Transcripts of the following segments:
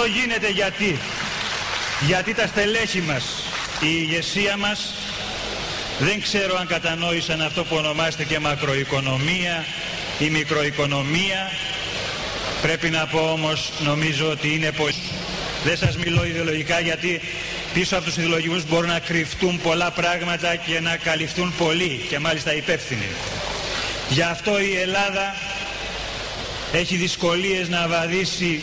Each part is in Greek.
Αυτό γίνεται γιατί. Γιατί τα στελέχη μας, η ηγεσία μας δεν ξέρω αν κατανόησαν αυτό που ονομάζεται και μακροοικονομία ή μικροοικονομία. Πρέπει να πω όμως νομίζω ότι είναι πως δεν σας μιλώ ιδεολογικά γιατί πίσω από τους ιδεολογικούς μπορούν να κρυφτούν πολλά πράγματα και να καλυφθούν πολλοί και μάλιστα υπεύθυνοι. Γι' αυτό η Ελλάδα έχει δυσκολίες να βαδίσει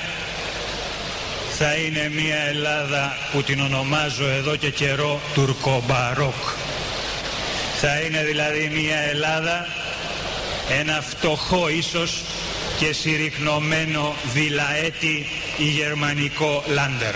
θα είναι μια Ελλάδα που την ονομάζω εδώ και καιρό τουρκομπαρόκ. Θα είναι δηλαδή μια Ελλάδα, ένα φτωχό ίσως και συρρυκνωμένο βιλαέτη ή γερμανικό λάντερ.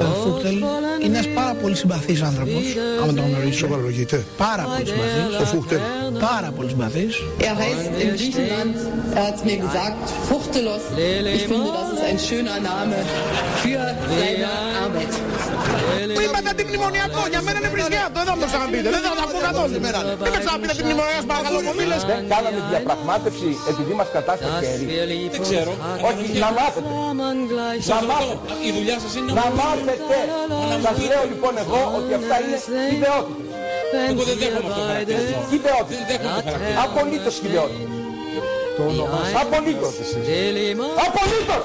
Ο Φούχτελ είναι ένας πάρα πολύ συμπαθής άνθρωπος, άμα τον γνωρίσω. Σοβαρολογείται. Πάρα πολύ συμπαθής. Ο Φούχτελ. Πάρα πολύ συμπαθής. Er heißt in Griechenland, er hat mir gesagt, Fuchtelos. Ich finde, das ist ein schöner Name für seine Arbeit. Που είπατε αντιμνημονιακό, για μένα είναι βρισιάτο, εδώ μου το ξαναπείτε, δεν θα τα πω καθόλου. Μην με ξαναπείτε αντιμνημονιακός, παρακαλώ μίλες. Δεν κάναμε διαπραγμάτευση επειδή μας κατάστασε χέρι. Δεν ξέρω. Όχι, να μάθετε. Να μάθετε. Η δουλειά σας είναι Να μάθετε. Σας λέω λοιπόν εγώ ότι αυτά είναι ιδεότητες. Εγώ δεν δέχομαι αυτό το χαρακτήρισμα. Ιδεότητες. Δεν δέχομαι το χαρακτήρισμα. Απολύτως ιδεότητες. Απολύτως. Απολύτως.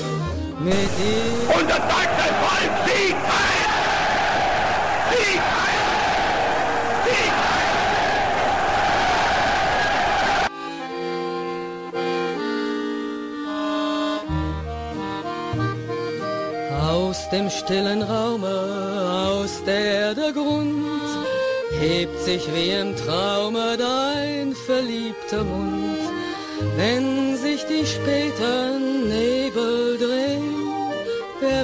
Und das deutsche Volk siegt ein! Siegt ein! Siegt Aus dem stillen Raume, aus der der Grund, hebt sich wie im Traume dein verliebter Mund. Wenn sich die späten Nebel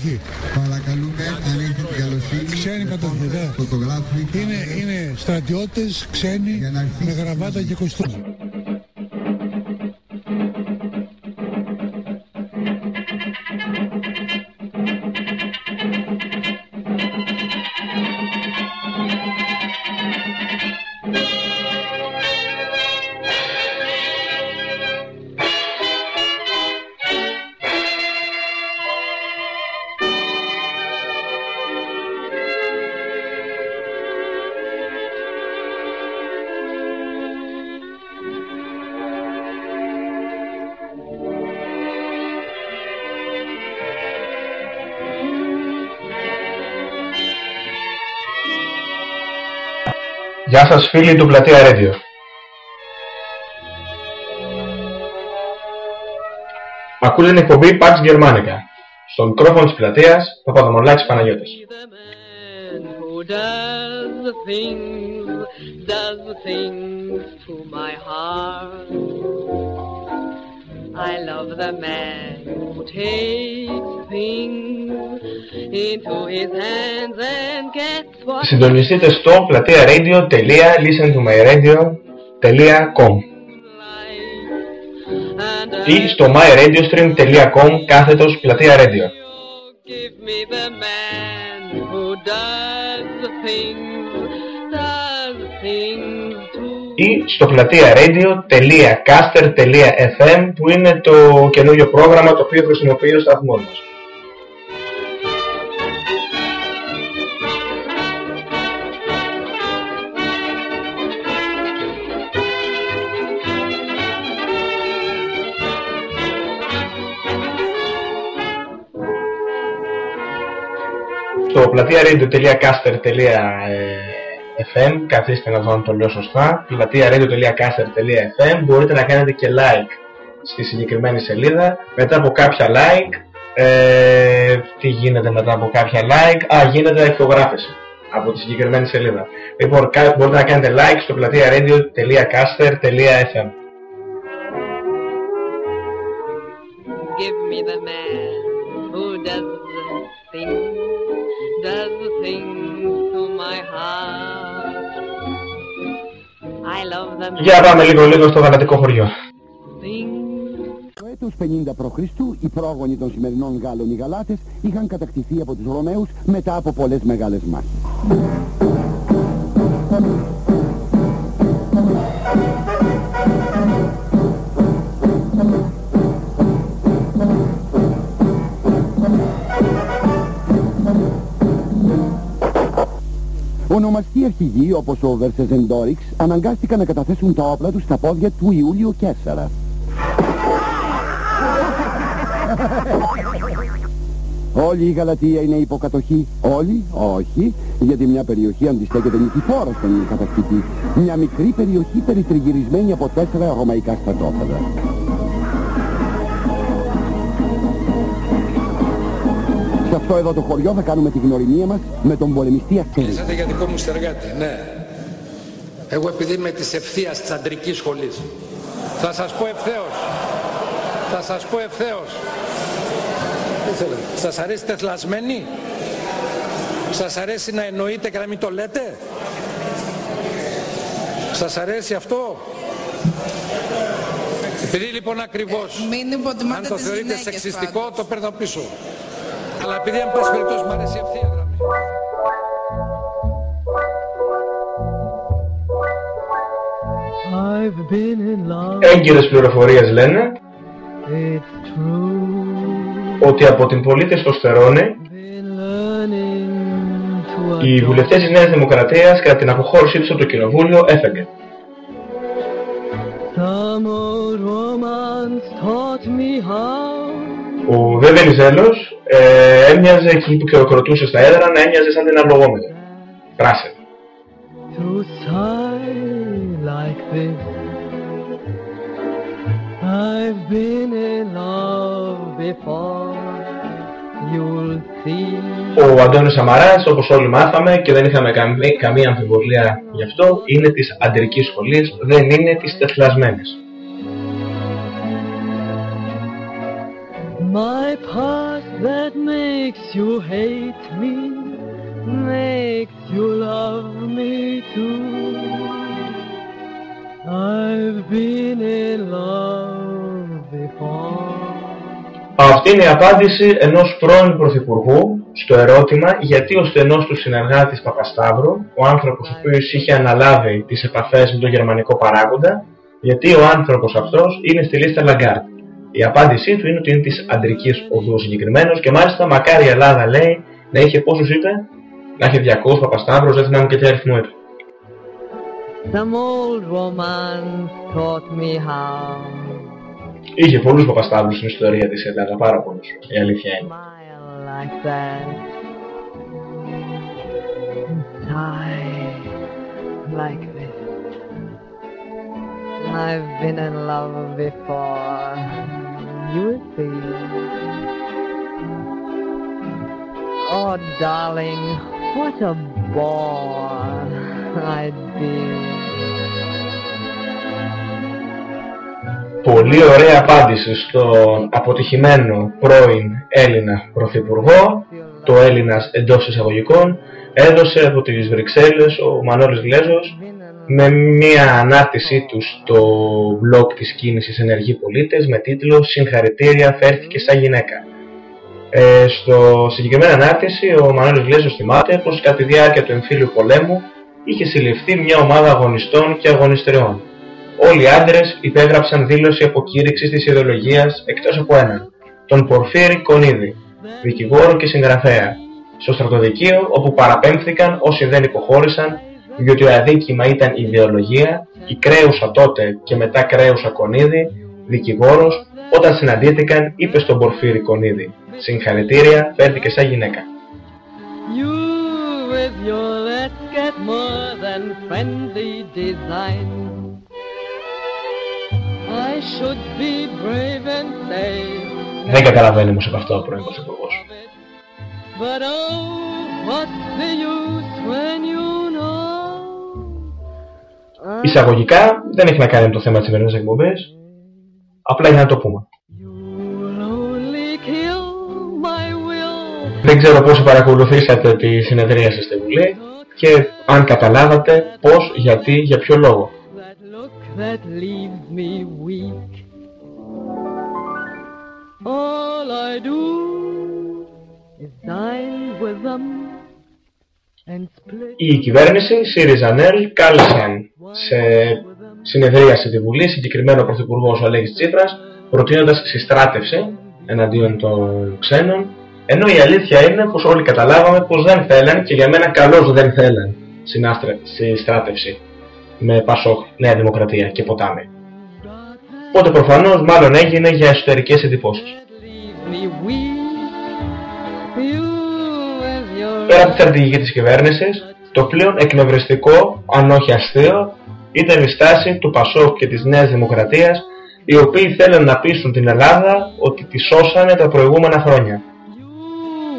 κατοχή. Παρακαλούμε αν έχετε την καλοσύνη Ξένη κατοχή, ναι. φωτογράφοι Είναι, είναι στρατιώτες ξένοι Για να αρχίσει με η γραβάτα και κοστούμι. Γεια σας φίλοι του Πλατεία Radio. Ακούτε την εκπομπή Pax Germanica. Στο μικρόφωνο της πλατείας, Παπαδομολάκης Παναγιώτης. who does I love the man who takes things into his hands and gets what Συντονιστείτε στο πλατεία-radio.listentomyradio.com ή στο myradiostream.com κάθετος πλατεία radio. give me the man who does the things, ή στο πλατεία radio.caster.fm που είναι το καινούριο πρόγραμμα το οποίο χρησιμοποιεί ο σταθμός μας. Στο πλατεία radio.caster.fm καθίστε να δω αν το λέω σωστά πλατεία radio.caster.fm μπορείτε να κάνετε και like στη συγκεκριμένη σελίδα μετά από κάποια like ε, τι γίνεται μετά από κάποια like α γίνεται ηχογράφηση από τη συγκεκριμένη σελίδα λοιπόν κα- μπορείτε να κάνετε like στο πλατεία radio.caster.fm give me the man who does the things, does the things to my heart. Για πάμε λίγο λίγο στο γαλατικό χωριό Το έτος 50 π.Χ. οι πρόγονοι των σημερινών Γάλλων οι Γαλάτες είχαν κατακτηθεί από τους Ρωμαίους μετά από πολλές μεγάλες μάχες. Ονομαστοί αρχηγοί όπως ο Βερσεζεντόριξ αναγκάστηκαν να καταθέσουν τα όπλα τους στα πόδια του Ιούλιο Κέσσαρα. Όλη η Γαλατεία είναι υποκατοχή. Όλοι, όχι, γιατί μια περιοχή αντιστέκεται νικηφόρα στον κατακτητή. Μια μικρή περιοχή περιτριγυρισμένη από τέσσερα ρωμαϊκά στρατόπεδα. Σε αυτό εδώ το χωριό θα κάνουμε τη γνωριμία μας με τον πολεμιστή Αστέρη. Μιλήσατε για δικό μου συνεργάτη, ναι. Εγώ επειδή είμαι της ευθείας της αντρικής σχολής. Θα σας πω ευθέως. Θα σας πω ευθέως. Τι θέλετε, Σας αρέσει τεθλασμένη; Σας αρέσει να εννοείτε και να μην το λέτε; Σας αρέσει αυτό; Επειδή λοιπόν ακριβώς, Μην υποτιμάτε αν το τις θεωρείτε γυναίκες σεξιστικό, το παίρνω πίσω. Αλλά επειδή αν πάση περιπτώσει μου αρέσει η ευθεία γραμμή. I've been in love, Έγκυρες πληροφορίες λένε it's true. ότι από την πολύ τεστοστερόνη Learning to οι βουλευτές της Νέας Δημοκρατίας κατά την αποχώρησή τους από το Κοινοβούλιο έφεγγε. Some old romance taught me how Ο Δε Βενιζέλος ε, έμοιαζε εκεί που χειροκροτούσε στα έδρα να έμοιαζε σαν την αυλογόμετρα. Πράσινη. to sigh like this. I've been in love before. You'll see. Ο Αντώνης Σαμαράς, όπως όλοι μάθαμε και δεν είχαμε καμία, καμία αμφιβολία γι' αυτό, είναι της αντρικής σχολής, δεν είναι της τεθλασμένης. My past that makes you hate me, makes you love me too. I've been in love before. Αυτή είναι η απάντηση ενός πρώην Πρωθυπουργού στο ερώτημα γιατί ο στενός του συνεργάτης Παπασταύρου, ο άνθρωπος ο οποίος είχε αναλάβει τις επαφές με τον γερμανικό παράγοντα, γιατί ο άνθρωπος αυτός είναι στη λίστα Λαγκάρτ. Η απάντησή του είναι ότι είναι της αντρικής οδού συγκεκριμένος και μάλιστα μακάρι η Ελλάδα λέει να είχε πόσους είπε, να είχε 200 Παπασταύρους, δεν θυμάμαι και τι αριθμό είπε. Some old romance taught me how. Είχε πολλούς Παπασταύρους στην ιστορία της Ελλάδα, πάρα πολλούς, η αλήθεια είναι. like that. Sigh like this. I've been in love before. You will see. Oh, darling, what a bore I'd be. Πολύ ωραία απάντηση στον αποτυχημένο πρώην Έλληνα Πρωθυπουργό, το Έλληνας εντός εισαγωγικών, έδωσε από τις Βρυξέλλες ο Μανώλης Γλέζος με μια ανάρτησή τους στο blog της κίνησης Ενεργοί Πολίτες με τίτλο «Συγχαρητήρια φέρθηκε σαν γυναίκα». Ε, στο συγκεκριμένη ανάρτηση ο Μανώλης Γλέζος θυμάται πως κατά τη διάρκεια του εμφύλιου πολέμου είχε συλληφθεί μια ομάδα αγωνιστών και αγωνιστριών. Όλοι οι άντρες υπέγραψαν δήλωση αποκήρυξης της ιδεολογίας εκτός από έναν, τον Πορφύρη Κονίδη, δικηγόρο και συγγραφέα, στο στρατοδικείο όπου παραπέμφθηκαν όσοι δεν υποχώρησαν διότι ο αδίκημα ήταν η ιδεολογία, η κρέουσα τότε και μετά κρέουσα Κονίδη, δικηγόρος, όταν συναντήθηκαν είπε στον Πορφύρη Κονίδη «Συγχαρητήρια, φέρθηκε σαν γυναίκα». You with your let's get more than friendly design. I should be brave and say, Δεν καταλαβαίνει όμως από αυτό ο πρώην Πρωθυπουργός. but oh, what's the use when you know? Εισαγωγικά δεν έχει να κάνει με το θέμα της σημερινής εκπομπής, απλά για να το πούμε. Only kill my will. Δεν ξέρω πόσο παρακολουθήσατε τη συνεδρίαση στη Βουλή και αν καταλάβατε πώς, γιατί, για ποιο λόγο. that leaves me weak. All I do is dine with them and split. Η κυβέρνηση, ΣΥΡΙΖΑ ΝΕΛ, κάλεσαν σε συνεδρίαση τη Βουλή συγκεκριμένο Πρωθυπουργό ο Αλέξης Τσίπρας προτείνοντας συστράτευση εναντίον των ξένων ενώ η αλήθεια είναι πως όλοι καταλάβαμε πως δεν θέλαν και για μένα καλώς δεν θέλαν συνάστρα- συστράτευση με Πασόκ, Νέα Δημοκρατία και Ποτάμι. Οπότε προφανώς μάλλον έγινε για εσωτερικές εντυπώσεις. Πέρα από τη στρατηγική της κυβέρνησης, το πλέον εκνευριστικό, αν όχι αστείο, ήταν η στάση του Πασόκ και της Νέας Δημοκρατίας, οι οποίοι θέλουν να πείσουν την Ελλάδα ότι τη σώσανε τα προηγούμενα χρόνια.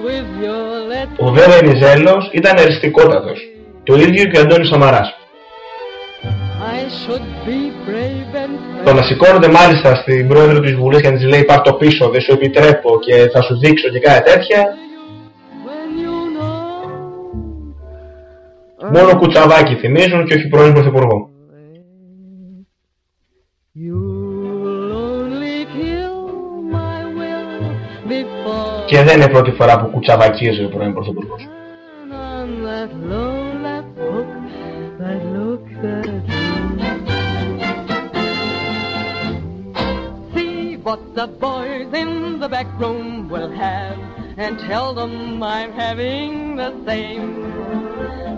with your let Ο δε Βενιζέλος ήταν εριστικότατος. Το ίδιο και ο Αντώνης Σαμαράς. I should be brave and Το να σηκώνονται μάλιστα στην πρόεδρο της Βουλής και να της λέει πάρ το πίσω, δεν σου επιτρέπω και θα σου δείξω και κάτι τέτοια, μόνο κουτσαβάκι θυμίζουν και όχι πρώην Πρωθυπουργό. only kill my will before Και δεν είναι η πρώτη φορά που κουτσαβακίζει ο πρώην Πρωθυπουργός. on that low left hook, that look that See what the boys in the back room will have and tell them I'm having the same.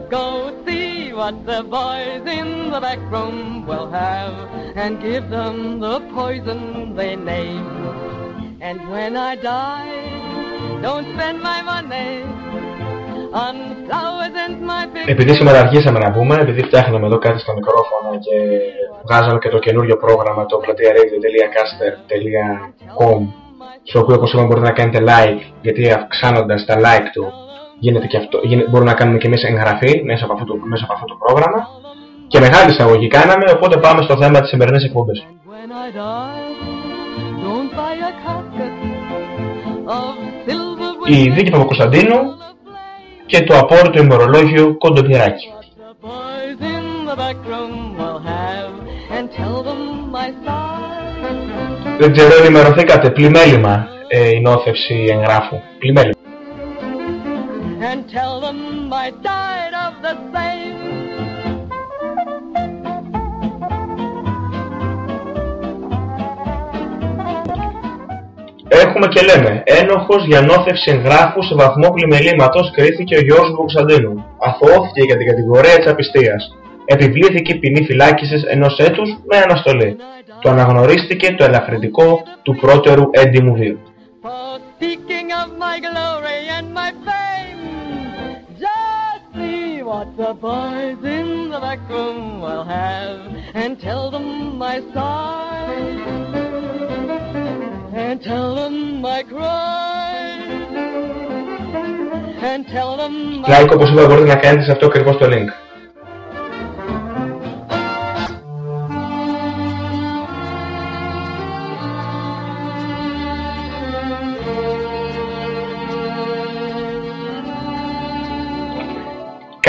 Go see what the boys in the back room will have and give them the poison they name. And when I die, don't spend my money on flowers and my big Επειδή σήμερα αρχίσαμε να πούμε, επειδή φτιάχναμε εδώ κάτι στο μικρόφωνο και βγάζαμε και το καινούριο πρόγραμμα το πλατεία-radio.caster.com στο οποίο όπως είπαμε μπορείτε να κάνετε like γιατί αυξάνοντας τα like του γίνεται και αυτό, γίνεται, μπορούμε να κάνουμε και εμείς εγγραφή μέσα από, αυτό το, μέσα από αυτό το πρόγραμμα και μεγάλη εισαγωγή κάναμε οπότε πάμε στο θέμα της σημερινής εκπομπής. When I die, don't buy a casket of silver with Η δίκη Παπακοσταντίνου και το απόρριτο ημερολόγιο Κοντοπυράκη. boys in the back room will have and tell them my side. Δεν ξέρω, ενημερωθήκατε. Πλημέλημα ε, η νόθευση εγγράφου. Πλημέλημα. And tell them I died of the same. Έχουμε και λέμε, ένοχος για νόθευση εγγράφου σε βαθμό πλημελήματος κρίθηκε ο Γιώργος Βοξαντίνου. Αθωώθηκε για την κατηγορία της απιστίας. Επιβλήθηκε ποινή φυλάκισης ενός έτους με αναστολή. Το αναγνωρίστηκε το ελαφρυντικό του πρώτερου έντιμου βίου. what the boys in the back room will have and tell them my sigh and tell them my cry and tell them my Like όπως είπα μπορείτε να κάνετε σε αυτό ακριβώς το link.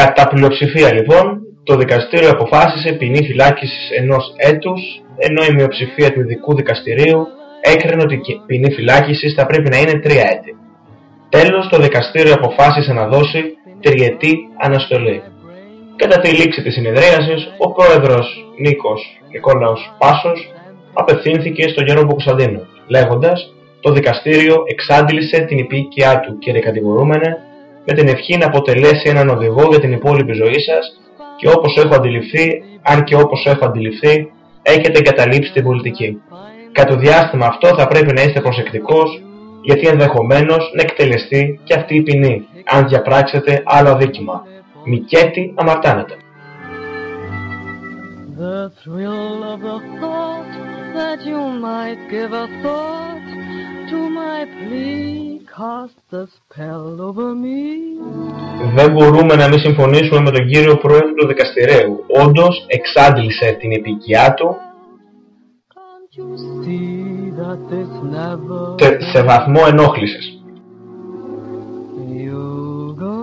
Κατά πλειοψηφία λοιπόν, το δικαστήριο αποφάσισε ποινή φυλάκισης ενός έτους, ενώ η μειοψηφία του ειδικού δικαστηρίου έκρινε ότι η ποινή φυλάκισης θα πρέπει να είναι τρία έτη. Τέλος, το δικαστήριο αποφάσισε να δώσει τριετή αναστολή. Κατά τη λήξη της συνεδρίασης, ο πρόεδρος Νίκος Νικόλαος Πάσος απευθύνθηκε στον Γιώργο Κωνσταντίνο, λέγοντας «Το δικαστήριο εξάντλησε την υπήκειά του, κύριε κατηγορούμενε, με την ευχή να αποτελέσει έναν οδηγό για την υπόλοιπη ζωή σας και όπως έχω αντιληφθεί, αν και όπως έχω αντιληφθεί, έχετε εγκαταλείψει την πολιτική. Κατά το διάστημα αυτό θα πρέπει να είστε προσεκτικός γιατί ενδεχομένως να εκτελεστεί και αυτή η ποινή, αν διαπράξετε άλλο αδίκημα. Μικέτη αμαρτάνεται. The thrill of the thought that you might give a thought to my plea cast the spell over me. Δεν μπορούμε να μην συμφωνήσουμε με τον κύριο πρόεδρο του δικαστηρίου. Όντως εξάντλησε την επικιά του See that this never σε, σε βαθμό ενόχλησης.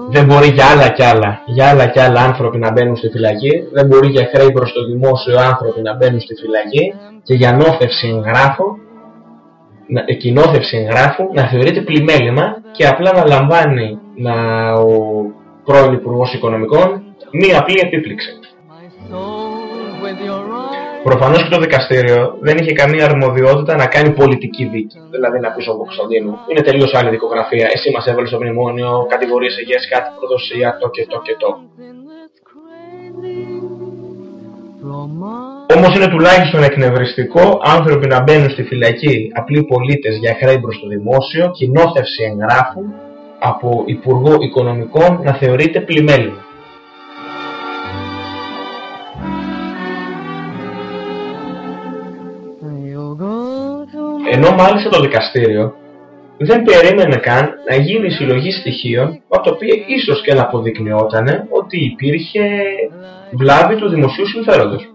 Δεν μπορεί για άλλα κι άλλα, για άλλα κι άλλα άνθρωποι να μπαίνουν στη φυλακή, δεν μπορεί για χρέη προς το δημόσιο άνθρωποι να μπαίνουν στη φυλακή και για νόθευση εγγράφου, να- ε, κοινόθευση εγγράφου να θεωρείται πλημέλημα και απλά να λαμβάνει να, ο πρώην Υπουργός Οικονομικών μία απλή επίπληξη. with your eyes. Προφανώς και το δικαστήριο δεν είχε καμία αρμοδιότητα να κάνει πολιτική δίκη. Δηλαδή να πει στον Κωνσταντίνου, είναι τελείως άλλη δικογραφία. Εσύ μας έβαλες στο μνημόνιο, κατηγορίες για κάτι προδοσία, το και το και το. Όμως είναι τουλάχιστον εκνευριστικό άνθρωποι να μπαίνουν στη φυλακή απλοί πολίτες για χρέη προς το δημόσιο, κοινόθευση εγγράφου από Υπουργό Οικονομικών να θεωρείται πλημέλημα. Ενώ μάλιστα το δικαστήριο δεν περίμενε καν να γίνει συλλογή στοιχείων από τα οποία ίσως και να αποδεικνυόταν ότι υπήρχε βλάβη του δημοσίου συμφέροντος.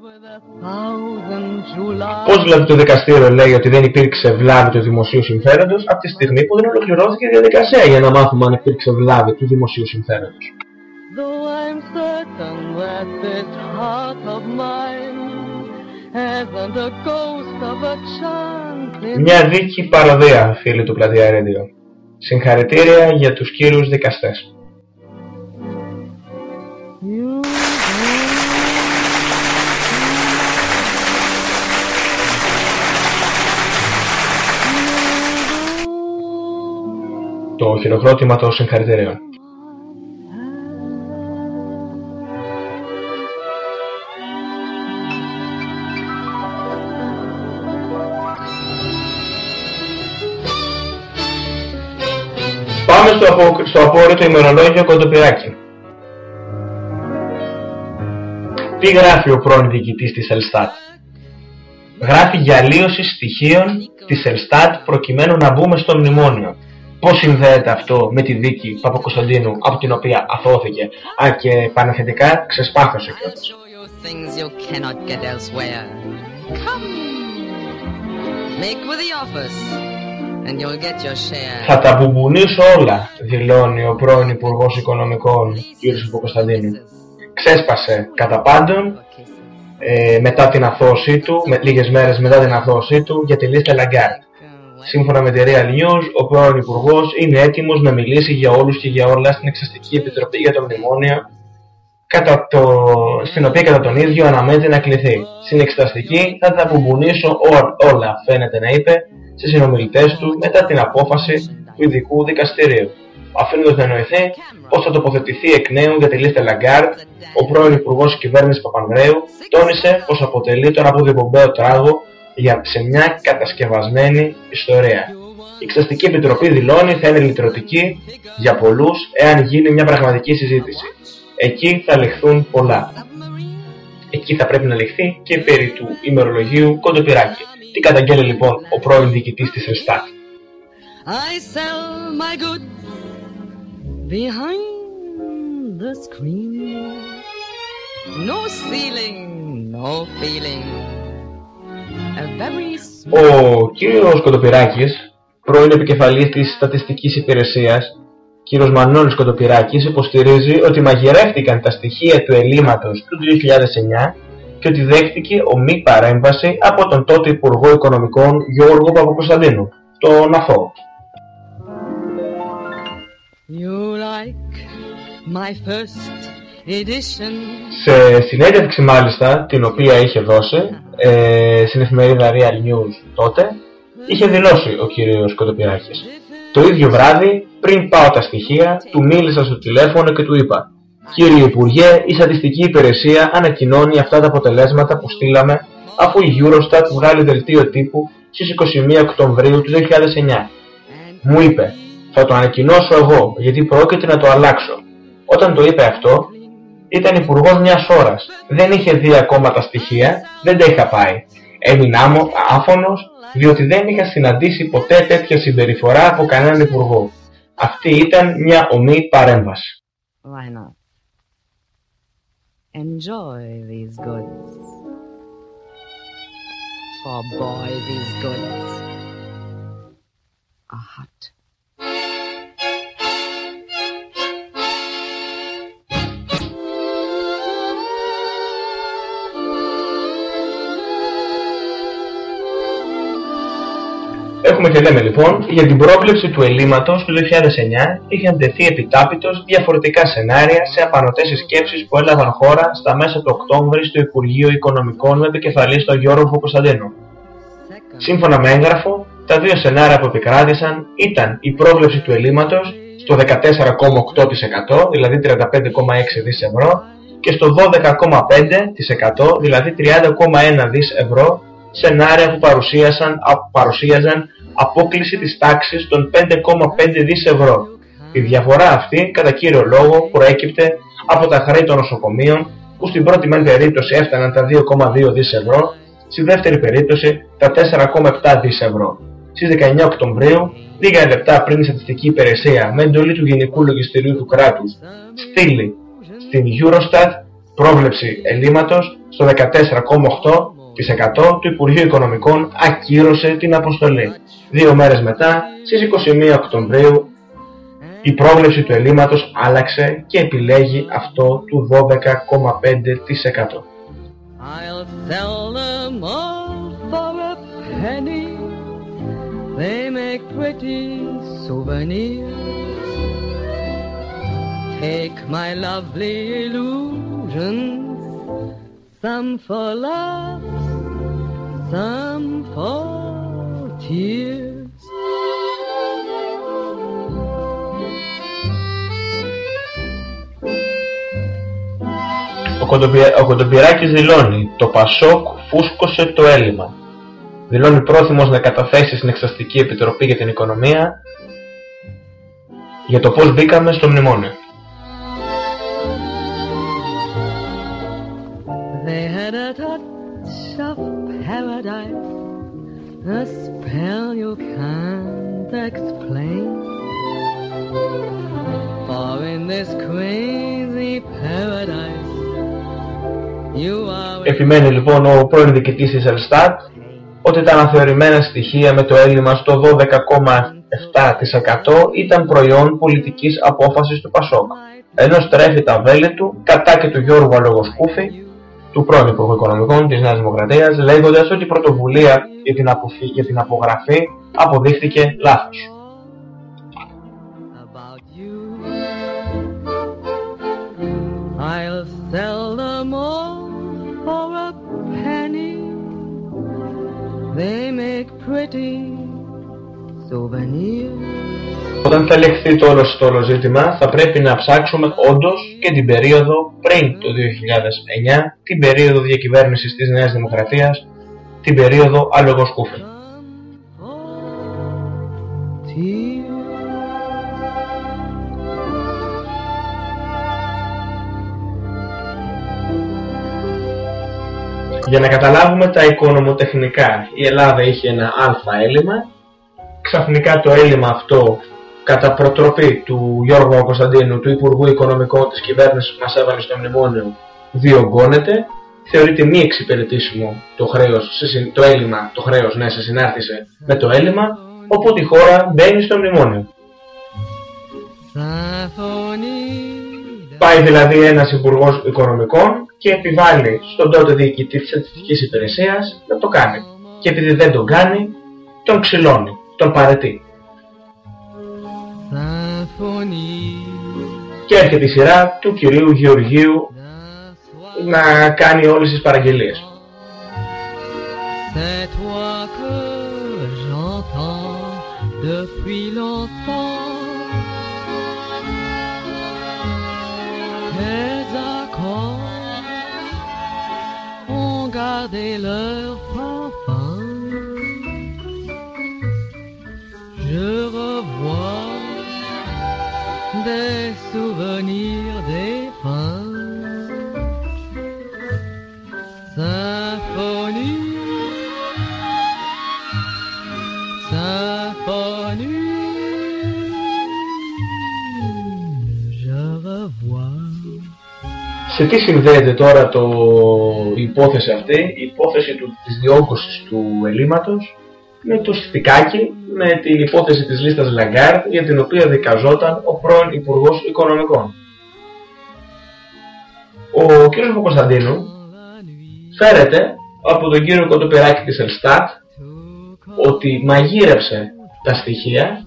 Πώς δηλαδή το δικαστήριο λέει ότι δεν υπήρξε βλάβη του δημοσίου συμφέροντος από τη στιγμή που δεν ολοκληρώθηκε η διαδικασία για να μάθουμε αν υπήρξε βλάβη του δημοσίου συμφέροντος. Though I'm certain that this heart of mine Μια δίκη παροδία, φίλοι του Πλατεία Radio. Συγχαρητήρια για τους κύριους δικαστές. Το χειροκρότημα των συγχαρητηρίων. Πάμε στο, απο... στο απόρριτο ημερολόγιο Κοντοπυράκη. Τι γράφει ο πρώην διοικητής της Ελστάτ; Γράφει για αλλίωση στοιχείων της Ελστάτ προκειμένου να μπούμε στο μνημόνιο. Πώς συνδέεται αυτό με τη δίκη Παπακοσταντίνου από την οποία αθώθηκε, αν και πανεθετικά ξεσπάθωσε κιόλας. Things you cannot get elsewhere. Come, make with the office, and you'll get your share. Θα τα μπουμπουνίσω όλα, δηλώνει ο πρώην Υπουργός Οικονομικών κ. Παπακοσταντίνου. Ξέσπασε κατά πάντων ε, μετά την αθώωσή του, με, λίγες μέρες μετά την αθώωσή του για τη λίστα Lagarde. Σύμφωνα με τη Real News, ο πρώην Υπουργός είναι έτοιμος να μιλήσει για όλους και για όλα στην Εξαστική Επιτροπή για το Μνημόνιο, κατά το, στην οποία κατά τον ίδιο αναμένεται να κληθεί. Στην Εξεταστική θα τα μπουμπουνίσω ό- όλα, φαίνεται να είπε, στις συνομιλητές του μετά την απόφαση του ειδικού δικαστηρίου. Αφήνοντας να εννοηθεί πώ θα τοποθετηθεί εκ νέου για τη λίστα Lagarde, ο πρώην Υπουργός τη Κυβέρνησης Παπανδρέου τόνισε πως αποτελεί τον αποδιοπομπαίο τράγο για, σε μια κατασκευασμένη ιστορία. Η Εξεταστική Επιτροπή δηλώνει θα είναι λυτρωτική για πολλούς εάν γίνει μια πραγματική συζήτηση. Εκεί θα λεχθούν πολλά. Εκεί θα πρέπει να λεχθεί και περί του ημερολογίου Κοντοπυράκη. Τι καταγγέλει λοιπόν ο πρώην διοικητής της Ρεστάτ. I sell my goods behind the screen. No ceiling, no feeling. A very Ο κύριος Κοντοπυράκης, πρώην επικεφαλής της Στατιστικής Υπηρεσίας, κύριος Μανώλης Κοντοπυράκης, υποστηρίζει ότι μαγειρεύτηκαν τα στοιχεία του ελλείμματος του 2009 και ότι δέχτηκε ομή παρέμβαση από τον τότε Υπουργό Οικονομικών Γιώργο Παπακοσταντίνου, τον ΑΦΟ. You like my first edition; Σε συνέντευξη μάλιστα, την οποία είχε δώσει ε, στην εφημερίδα Real News τότε, είχε δηλώσει ο κύριος Κοντοπυράκης. Το ίδιο βράδυ, πριν πάω τα στοιχεία, του μίλησα στο τηλέφωνο και του είπα «Κύριε Υπουργέ, η Στατιστική Υπηρεσία ανακοινώνει αυτά τα αποτελέσματα που στείλαμε αφού η Eurostat βγάλει δελτίο τύπου στις 21 Οκτωβρίου του 2009». Μου είπε «Θα το ανακοινώσω εγώ γιατί πρόκειται να το αλλάξω». Όταν το είπε αυτό, ήταν υπουργός μιας ώρα. Δεν είχε δει ακόμα τα στοιχεία, δεν τα είχα πάει. Έμεινα μου άφωνος διότι δεν είχα συναντήσει ποτέ τέτοια συμπεριφορά από κανέναν υπουργό. Αυτή ήταν μια ομή παρέμβαση. Why not? Enjoy these goods. For boy, these goods are hot. Έχουμε και λέμε λοιπόν, για την πρόβλεψη του ελλείμματος του 2009 είχαν τεθεί επιτάπητος διαφορετικά σενάρια σε απανοτές σκέψεις που έλαβαν χώρα στα μέσα του Οκτώβρη στο Υπουργείο Οικονομικών με επικεφαλής στον Γιώργο Κωνσταντίνου. Σύμφωνα με έγγραφο, τα δύο σενάρια που επικράτησαν ήταν η πρόβλεψη του ελλείμματος στο 14,8% δηλαδή 35,6 δις ευρώ και στο 12,5% δηλαδή 30,1 δις ευρώ σενάρια που παρουσίασαν, παρουσίαζαν απόκληση της τάξης των 5,5 δις ευρώ. Η διαφορά αυτή, κατά κύριο λόγο, προέκυπτε από τα χρέη των νοσοκομείων, που στην πρώτη μεν περίπτωση έφταναν τα 2,2 δις ευρώ, στη δεύτερη περίπτωση τα 4,7 δις ευρώ. Στις 19 Οκτωβρίου, λίγα λεπτά πριν η Στατιστική Υπηρεσία με εντολή του Γενικού Λογιστηρίου του κράτους στείλει στην Eurostat πρόβλεψη ελλείμματος στο 14,8 το Υπουργείο Οικονομικών ακύρωσε την αποστολή. Δύο μέρες μετά, στις 21 Οκτωβρίου, η πρόβλεψη του ελλείμματος άλλαξε και επιλέγει αυτό του 12,5%. I'll sell them all for a penny. They make pretty souvenirs. Take my lovely illusions, some for laughs, some for tears. Ο, Κοντοπυ... ο Κοντοπυράκης δηλώνει «Το Πασόκ φούσκωσε το έλλειμμα». Δηλώνει πρόθυμος να καταθέσει στην Εξαστική Επιτροπή για την Οικονομία για το πώς μπήκαμε στο μνημόνιο. Touch of paradise, a spell you can't explain. For in this crazy paradise, you are. Επιμένει λοιπόν ο πρώην διοικητής της Ελστάτ ότι τα αναθεωρημένα στοιχεία με το έλλειμμα στο 12,7% ήταν προϊόν πολιτικής απόφασης του Πασόκ, ενώ στρέφει τα βέλη του κατά και του Γιώργου Αλογοσκούφη, του πρώην Υπουργού Οικονομικών της Νέας Δημοκρατίας, λέγοντας ότι η πρωτοβουλία για την, αποφυ... για την απογραφή αποδείχθηκε λάθος. I'll sell them all for a penny. They make pretty souvenirs. Όταν θα λεχθεί το όλο στο ζήτημα, θα πρέπει να ψάξουμε όντως και την περίοδο πριν το 2009, την περίοδο διακυβέρνησης της Νέας Δημοκρατίας, την περίοδο άλογος. Για να καταλάβουμε τα οικονομοτεχνικά, η Ελλάδα είχε ένα άλφα έλλειμμα, ξαφνικά το έλλειμμα αυτό κατά προτροπή του Γιώργου Κωνσταντίνου, του Υπουργού Οικονομικών της κυβέρνησης που μας έβαλε στο μνημόνιο, διωγγώνεται, θεωρείται μη εξυπηρετήσιμο το χρέος, το έλλειμμα, το χρέος ναι, σε συνάρτησε με το έλλειμμα, οπότε η χώρα μπαίνει στο μνημόνιο. Πάει δηλαδή ένας Υπουργός Οικονομικών και επιβάλλει στον τότε διοικητή της Στατιστικής Υπηρεσίας να το κάνει. Και επειδή δεν το κάνει, τον ξυλώνει, τον παρετεί. Και έρχεται η σειρά του κυρίου Γεωργίου να κάνει όλες τις παραγγελίες. depuis longtemps Les accords ont gardé leur des souvenirs défunts Symphonie. Σε τι συνδέεται τώρα το, η υπόθεση αυτή, η υπόθεση του, της διόγκωσης του ελλείμματος με το στικάκι, με την υπόθεση της λίστας Λαγκάρντ για την οποία δικαζόταν ο πρώην Υπουργός Οικονομικών. Ο κ. Παπακωνσταντίνου φέρεται από τον κύριο Κοντοπυράκη της ΕΛΣΤΑΤ ότι μαγείρεψε τα στοιχεία,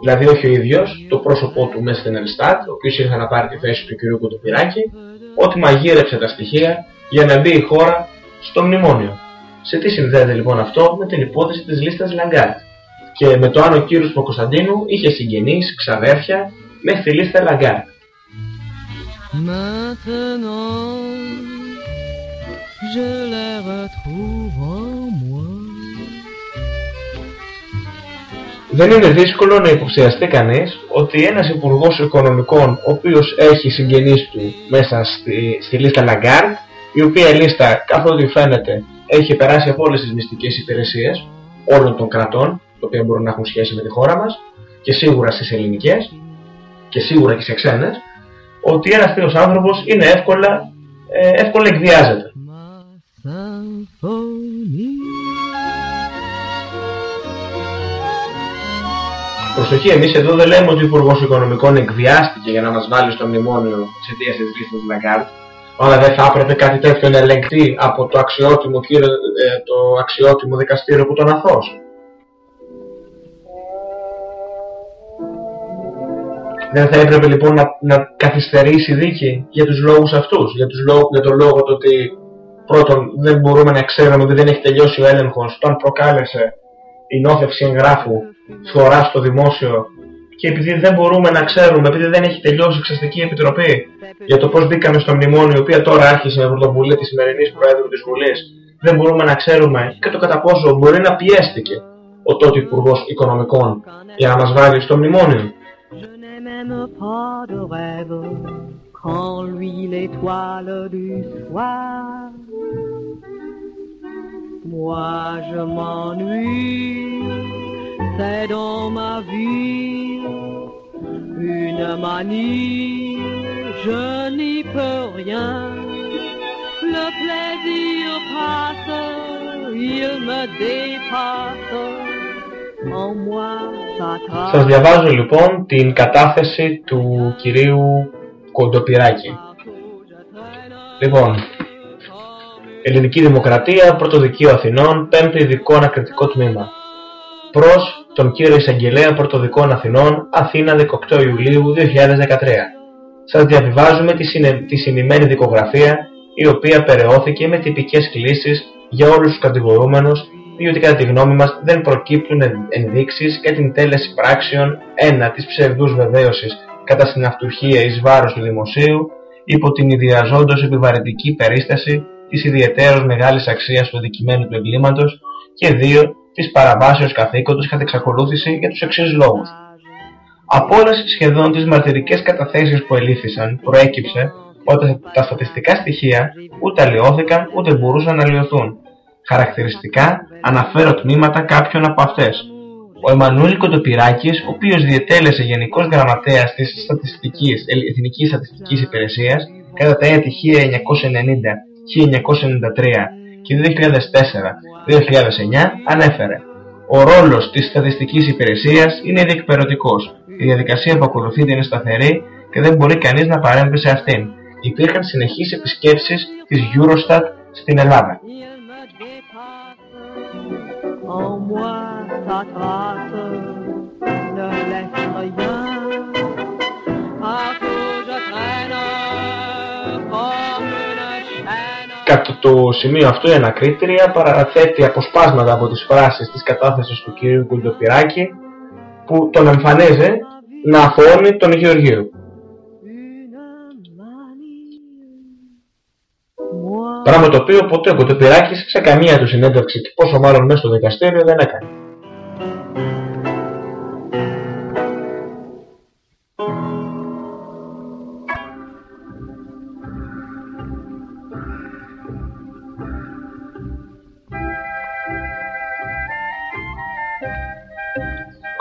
δηλαδή όχι ο ίδιος, το πρόσωπό του μέσα στην ΕΛΣΤΑΤ, ο οποίος ήρθε να πάρει τη θέση του κ. Κοντοπυράκη, ότι μαγείρεψε τα στοιχεία για να μπει η χώρα στο μνημόνιο. Σε τι συνδέεται λοιπόν αυτό με την υπόθεση της λίστας Λαγκάρντ και με το αν ο κύριος Παπακωνσταντίνου είχε συγγενείς, ξαδέρφια μες στη λίστα Λαγκάρντ. Δεν είναι δύσκολο να υποψιαστεί κανείς ότι ένας υπουργός οικονομικών ο οποίος έχει συγγενείς του μέσα στη, στη λίστα Lagarde η οποία λίστα καθότι φαίνεται έχει περάσει από όλες τις μυστικές υπηρεσίες όλων των κρατών τα οποία μπορούν να έχουν σχέση με τη χώρα μας και σίγουρα στις ελληνικές και σίγουρα και σε ξένες ότι ένας τέτοιος άνθρωπος είναι εύκολα, ε, εύκολα εκβιάζεται. Προσοχή, εμείς εδώ δεν λέμε ότι ο Υπουργός Οικονομικών εκβιάστηκε για να μας βάλει στο μνημόνιο εξαιτίας της λίστας Λαγκάρντ. Αλλά δεν θα έπρεπε κάτι τέτοιο να ελεγκτεί από το αξιότιμο, κύριο, ε, το αξιότιμο δικαστήριο που τον αθώσει. Δεν θα έπρεπε λοιπόν να, να καθυστερήσει η δίκη για τους λόγους αυτούς. Για, τους λόγους, για τον λόγο το ότι πρώτον δεν μπορούμε να ξέρουμε ότι δεν έχει τελειώσει ο έλεγχος, τον προκάλεσε η νόθευση εγγράφου φορά στο δημόσιο και επειδή δεν μπορούμε να ξέρουμε, επειδή δεν έχει τελειώσει η Εξαστική Επιτροπή για το πώς μπήκαμε στο μνημόνιο, η οποία τώρα άρχισε με πρωτοβουλία της σημερινής Προέδρου της Βουλής, δεν μπορούμε να ξέρουμε και το κατά πόσο μπορεί να πιέστηκε ο τότε Υπουργός Οικονομικών για να μας βάλει στο μνημόνιο. Moi je m'ennuie, c'est dans ma vie une manie, je n'y peux rien. Le plaisir passe, il me dépasse. En moi, ça Σας διαβάζω λοιπόν την κατάθεση του κυρίου Κοντοπυράκη. Λοιπόν, Ελληνική Δημοκρατία, Πρωτοδικείο Αθηνών, 5ο Ειδικό Ανακριτικό Τμήμα. Προς τον κύριο Εισαγγελέα Πρωτοδικών Αθηνών, Αθήνα 18 Ιουλίου 2013. Σας διαβιβάζουμε τη, συνε... τη συνημένη δικογραφία, η οποία περαιώθηκε με τυπικές κλήσεις για όλους τους κατηγορούμενους, διότι κατά τη γνώμη μας δεν προκύπτουν ενδείξεις για την τέλεση πράξεων 1 της ψευδούς βεβαίωσης κατά συναυτουχία εις βάρος του δημοσίου, υπό την ιδιαζόντως επιβαρυντική περίσταση της ιδιαιτέρως μεγάλης αξίας του αντικειμένου του εγκλήματος και δύο της παραβάσεως καθήκοντος κατά εξακολούθηση για τους εξής λόγους. Από όλες σχεδόν τις μαρτυρικές καταθέσεις που ελήφθησαν προέκυψε ότι τα στατιστικά στοιχεία ούτε αλλοιώθηκαν ούτε μπορούσαν να αλλοιωθούν. Χαρακτηριστικά αναφέρω τμήματα κάποιων από αυτές. Ο Εμμανουήλ Κοντοπυράκης, ο οποίος διετέλεσε Γενικός Γραμματέας της Στατιστικής, Εθνικής Στατιστικής Υπηρεσίας κατά τα έτη 1990, 1993 και 2004-2009 ανέφερε ο ρόλος της στατιστικής υπηρεσίας είναι διεκπαιρεωτικός. Η διαδικασία που ακολουθείται είναι σταθερή και δεν μπορεί κανείς να παρέμβει σε αυτήν. Υπήρχαν συνεχείς επισκέψεις της Eurostat στην Ελλάδα. Κατά το σημείο αυτό η ανακρίτρια παραθέτει αποσπάσματα από τις φράσεις της κατάθεσης του κ. Κουλτοπυράκη που τον εμφανίζει να αφώνει τον Γεωργίου. Πράγμα το οποίο ποτέ ο Κουλτοπυράκης σε καμία του συνέντευξη και πόσο μάλλον μέσα στο δικαστήριο δεν έκανε.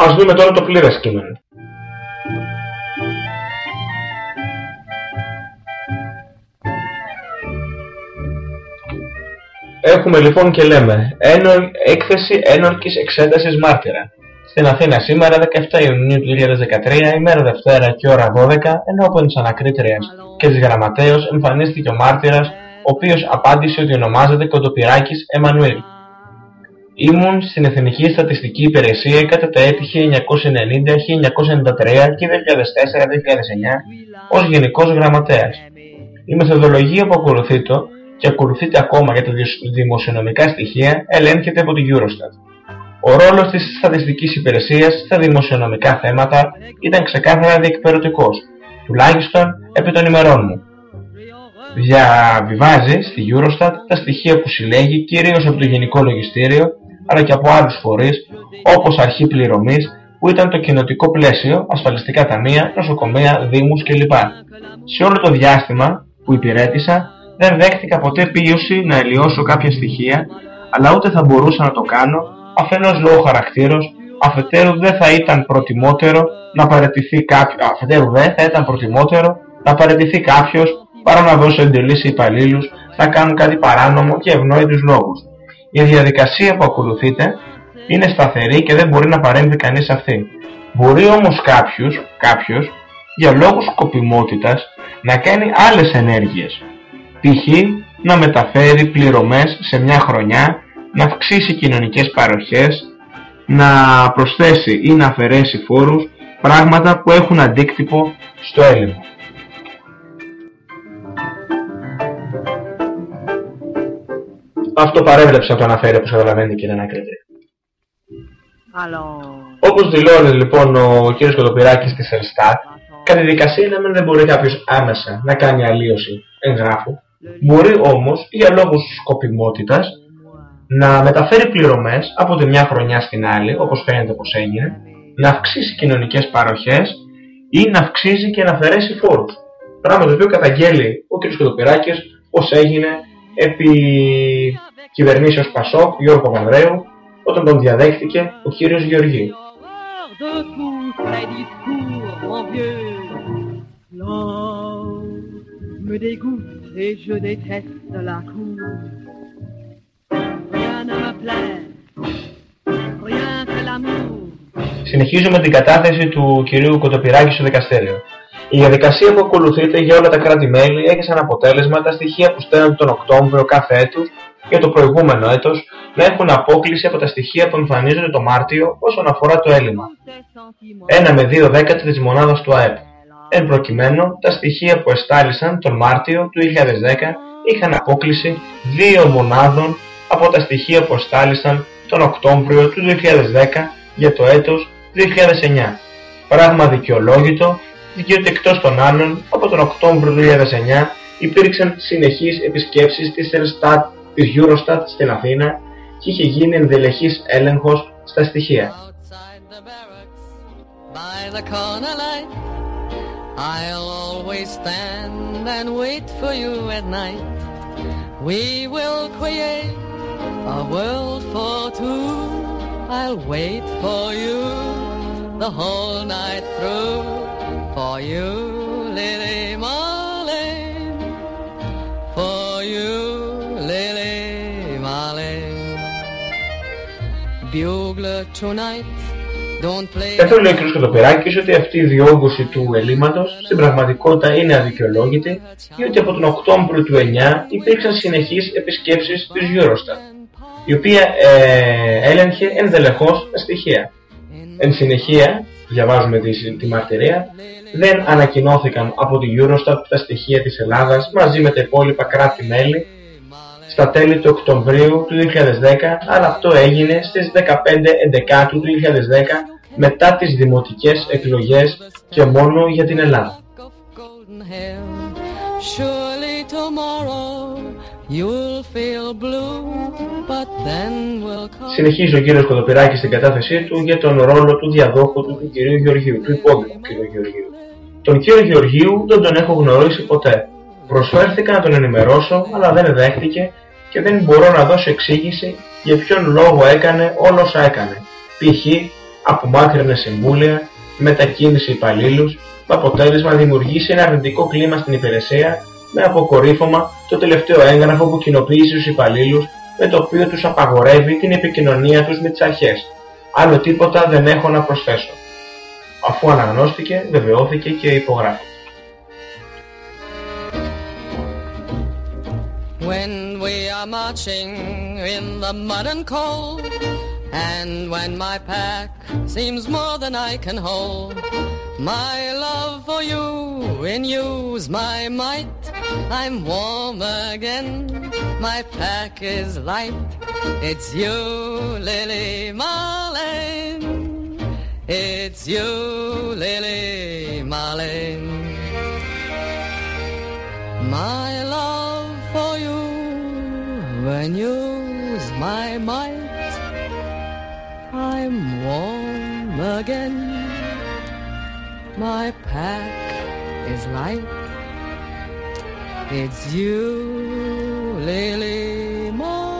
Ας δούμε τώρα το πλήρες κείμενο. Έχουμε λοιπόν και λέμε ένο, έκθεση ένορκης εξέτασης μάρτυρα. Στην Αθήνα σήμερα 17 Ιουνίου του 2013, ημέρα Δευτέρα και ώρα 12, ενώπιον της ανακρίτριας και της γραμματέως εμφανίστηκε ο μάρτυρας, ο οποίος απάντησε ότι ονομάζεται Κοντοπυράκης Εμμανουήλ. Ήμουν στην Εθνική Στατιστική Υπηρεσία κατά τα έτη 1990, 1993 και 2004-2009 ως Γενικός Γραμματέας. Η μεθοδολογία που ακολουθείται και ακολουθείται ακόμα για τα δημοσιονομικά στοιχεία ελέγχεται από την Eurostat. Ο ρόλος της Στατιστικής Υπηρεσίας στα δημοσιονομικά θέματα ήταν ξεκάθαρα διεκπαιρεωτικός, τουλάχιστον επί των ημερών μου. Διαβιβάζει στη Eurostat τα στοιχεία που συλλέγει κυρίως από το Γενικό Λογιστήριο αλλά και από άλλους φορείς όπως αρχή πληρωμής που ήταν το κοινοτικό πλαίσιο, ασφαλιστικά ταμεία, νοσοκομεία, δήμους κλπ. Σε όλο το διάστημα που υπηρέτησα δεν δέχτηκα ποτέ πίωση να ελιώσω κάποια στοιχεία αλλά ούτε θα μπορούσα να το κάνω αφενός λόγω χαρακτήρος, αφετέρου δεν θα ήταν προτιμότερο να παραιτηθεί κάποιο, αφετέρου δεν θα ήταν προτιμότερο να παραιτηθεί κάποιος παρά να δώσω εντολή σε υπαλλήλους να κάνουν κάτι παράνομο και ευνόητους λόγους. Η διαδικασία που ακολουθείται είναι σταθερή και δεν μπορεί να παρέμβει κανείς σε αυτή. Μπορεί όμως κάποιος, κάποιος για λόγους σκοπιμότητας να κάνει άλλες ενέργειες. Π.χ. να μεταφέρει πληρωμές σε μια χρονιά, να αυξήσει κοινωνικές παροχές, να προσθέσει ή να αφαιρέσει φόρους, πράγματα που έχουν αντίκτυπο στο έλλειμμα. Αυτό παρέβλεψε να το αναφέρει όπως καταλαβαίνει και είναι ανακριτή. Όπως δηλώνει λοιπόν ο κ. Κοτοπυράκης της Ελστάτ, κατά τη δικασία δεν μπορεί κάποιος άμεσα να κάνει αλλίωση εγγράφου, μπορεί όμως για λόγους σκοπιμότητας να μεταφέρει πληρωμές από τη μια χρονιά στην άλλη, όπως φαίνεται πως έγινε, να αυξήσει κοινωνικές παροχές ή να αυξήσει και να αφαιρέσει φόρους. Πράγμα το οποίο καταγγέλει ο κ. Κοτοπυράκης πως έγινε επί κυβερνήσεως Πασόκ Γιώργο Παπανδρέου όταν τον διαδέχτηκε ο κύριος Γεωργίου. Συνεχίζουμε την κατάθεση του κυρίου Κοτοπυράκη στο δικαστήριο. Η διαδικασία που ακολουθείται για όλα τα κράτη-μέλη έχει σαν αποτέλεσμα τα στοιχεία που στέλνουν τον Οκτώβριο κάθε έτους για το προηγούμενο έτος να έχουν απόκληση από τα στοιχεία που εμφανίζονται το Μάρτιο όσον αφορά το έλλειμμα. 1 με 2 δέκατα της μονάδας του ΑΕΠ. Εν προκειμένου, τα στοιχεία που εστάλησαν τον Μάρτιο του 2010 είχαν απόκληση 2 μονάδων από τα στοιχεία που εστάλησαν τον Οκτώβριο του 2010 για το έτος 2009. Πράγμα δικαιολόγητο, διότι εκτός των άλλων από τον Οκτώβριο του 2009 υπήρξαν συνεχείς επισκέψεις της Ελστάτ της Eurostat στην Αθήνα και είχε γίνει ενδελεχής έλεγχος στα στοιχεία. I'll always stand and wait for you at night. We will create a world for two. I'll wait for you the whole night through. For you, Lily Marlene. For you, Lily Marlene. Bugler tonight. Don't play. Καθώ λέει ο κ. Κοτοπεράκης ότι αυτή η διόγκωση του ελλείμματος στην πραγματικότητα είναι αδικαιολόγητη ή ότι από τον Οκτώβριο του 9 υπήρξαν συνεχείς επισκέψεις της Eurostat, η οποία ε, έλεγχε ενδελεχώς τα στοιχεία. Εν συνεχεία, διαβάζουμε τη, τη μαρτυρία, δεν ανακοινώθηκαν από τη Eurostat τα στοιχεία της Ελλάδας μαζί με τα υπόλοιπα κράτη-μέλη στα τέλη του Οκτωβρίου του 2010, αλλά αυτό έγινε στις 15 Εντεκάτου του 2010 μετά τις δημοτικές εκλογές και μόνο για την Ελλάδα. golden hair. Surely tomorrow you'll feel blue, but then will come. Συνεχίζει ο κύριος Κοδοπυράκης στην κατάθεσή του για τον ρόλο του διαδόχου του, του κυρίου Γεωργίου, του υπόδειγου κύριου Γεωργίου. Τον κύριο Γεωργίου δεν τον έχω γνωρίσει ποτέ. Προσφέρθηκα να τον ενημερώσω, αλλά δεν δέχτηκε και δεν μπορώ να δώσω εξήγηση για ποιον λόγο έκανε όλα όσα έκανε. Π.χ. απομάκρυνε συμβούλια, μετακίνησε υπαλλήλους, με αποτέλεσμα να δημιουργήσει ένα αρνητικό κλίμα στην υπηρεσία με αποκορύφωμα το τελευταίο έγγραφο που κοινοποίησε στους υπαλλήλους με το οποίο τους απαγορεύει την επικοινωνία τους με τις αρχές. Άλλο τίποτα δεν έχω να προσθέσω. Αφού αναγνώστηκε, βεβαιώθηκε και υπογράφει. When we are marching in the mud and cold, and when my pack seems more than I can hold, my love for you in you's my might. I'm warm again, my pack is light. It's you, Lily Marlene. It's you, Lily Marlene. My love for you when you's my might. I'm warm again. My pack is light. It's you, Lily Marley.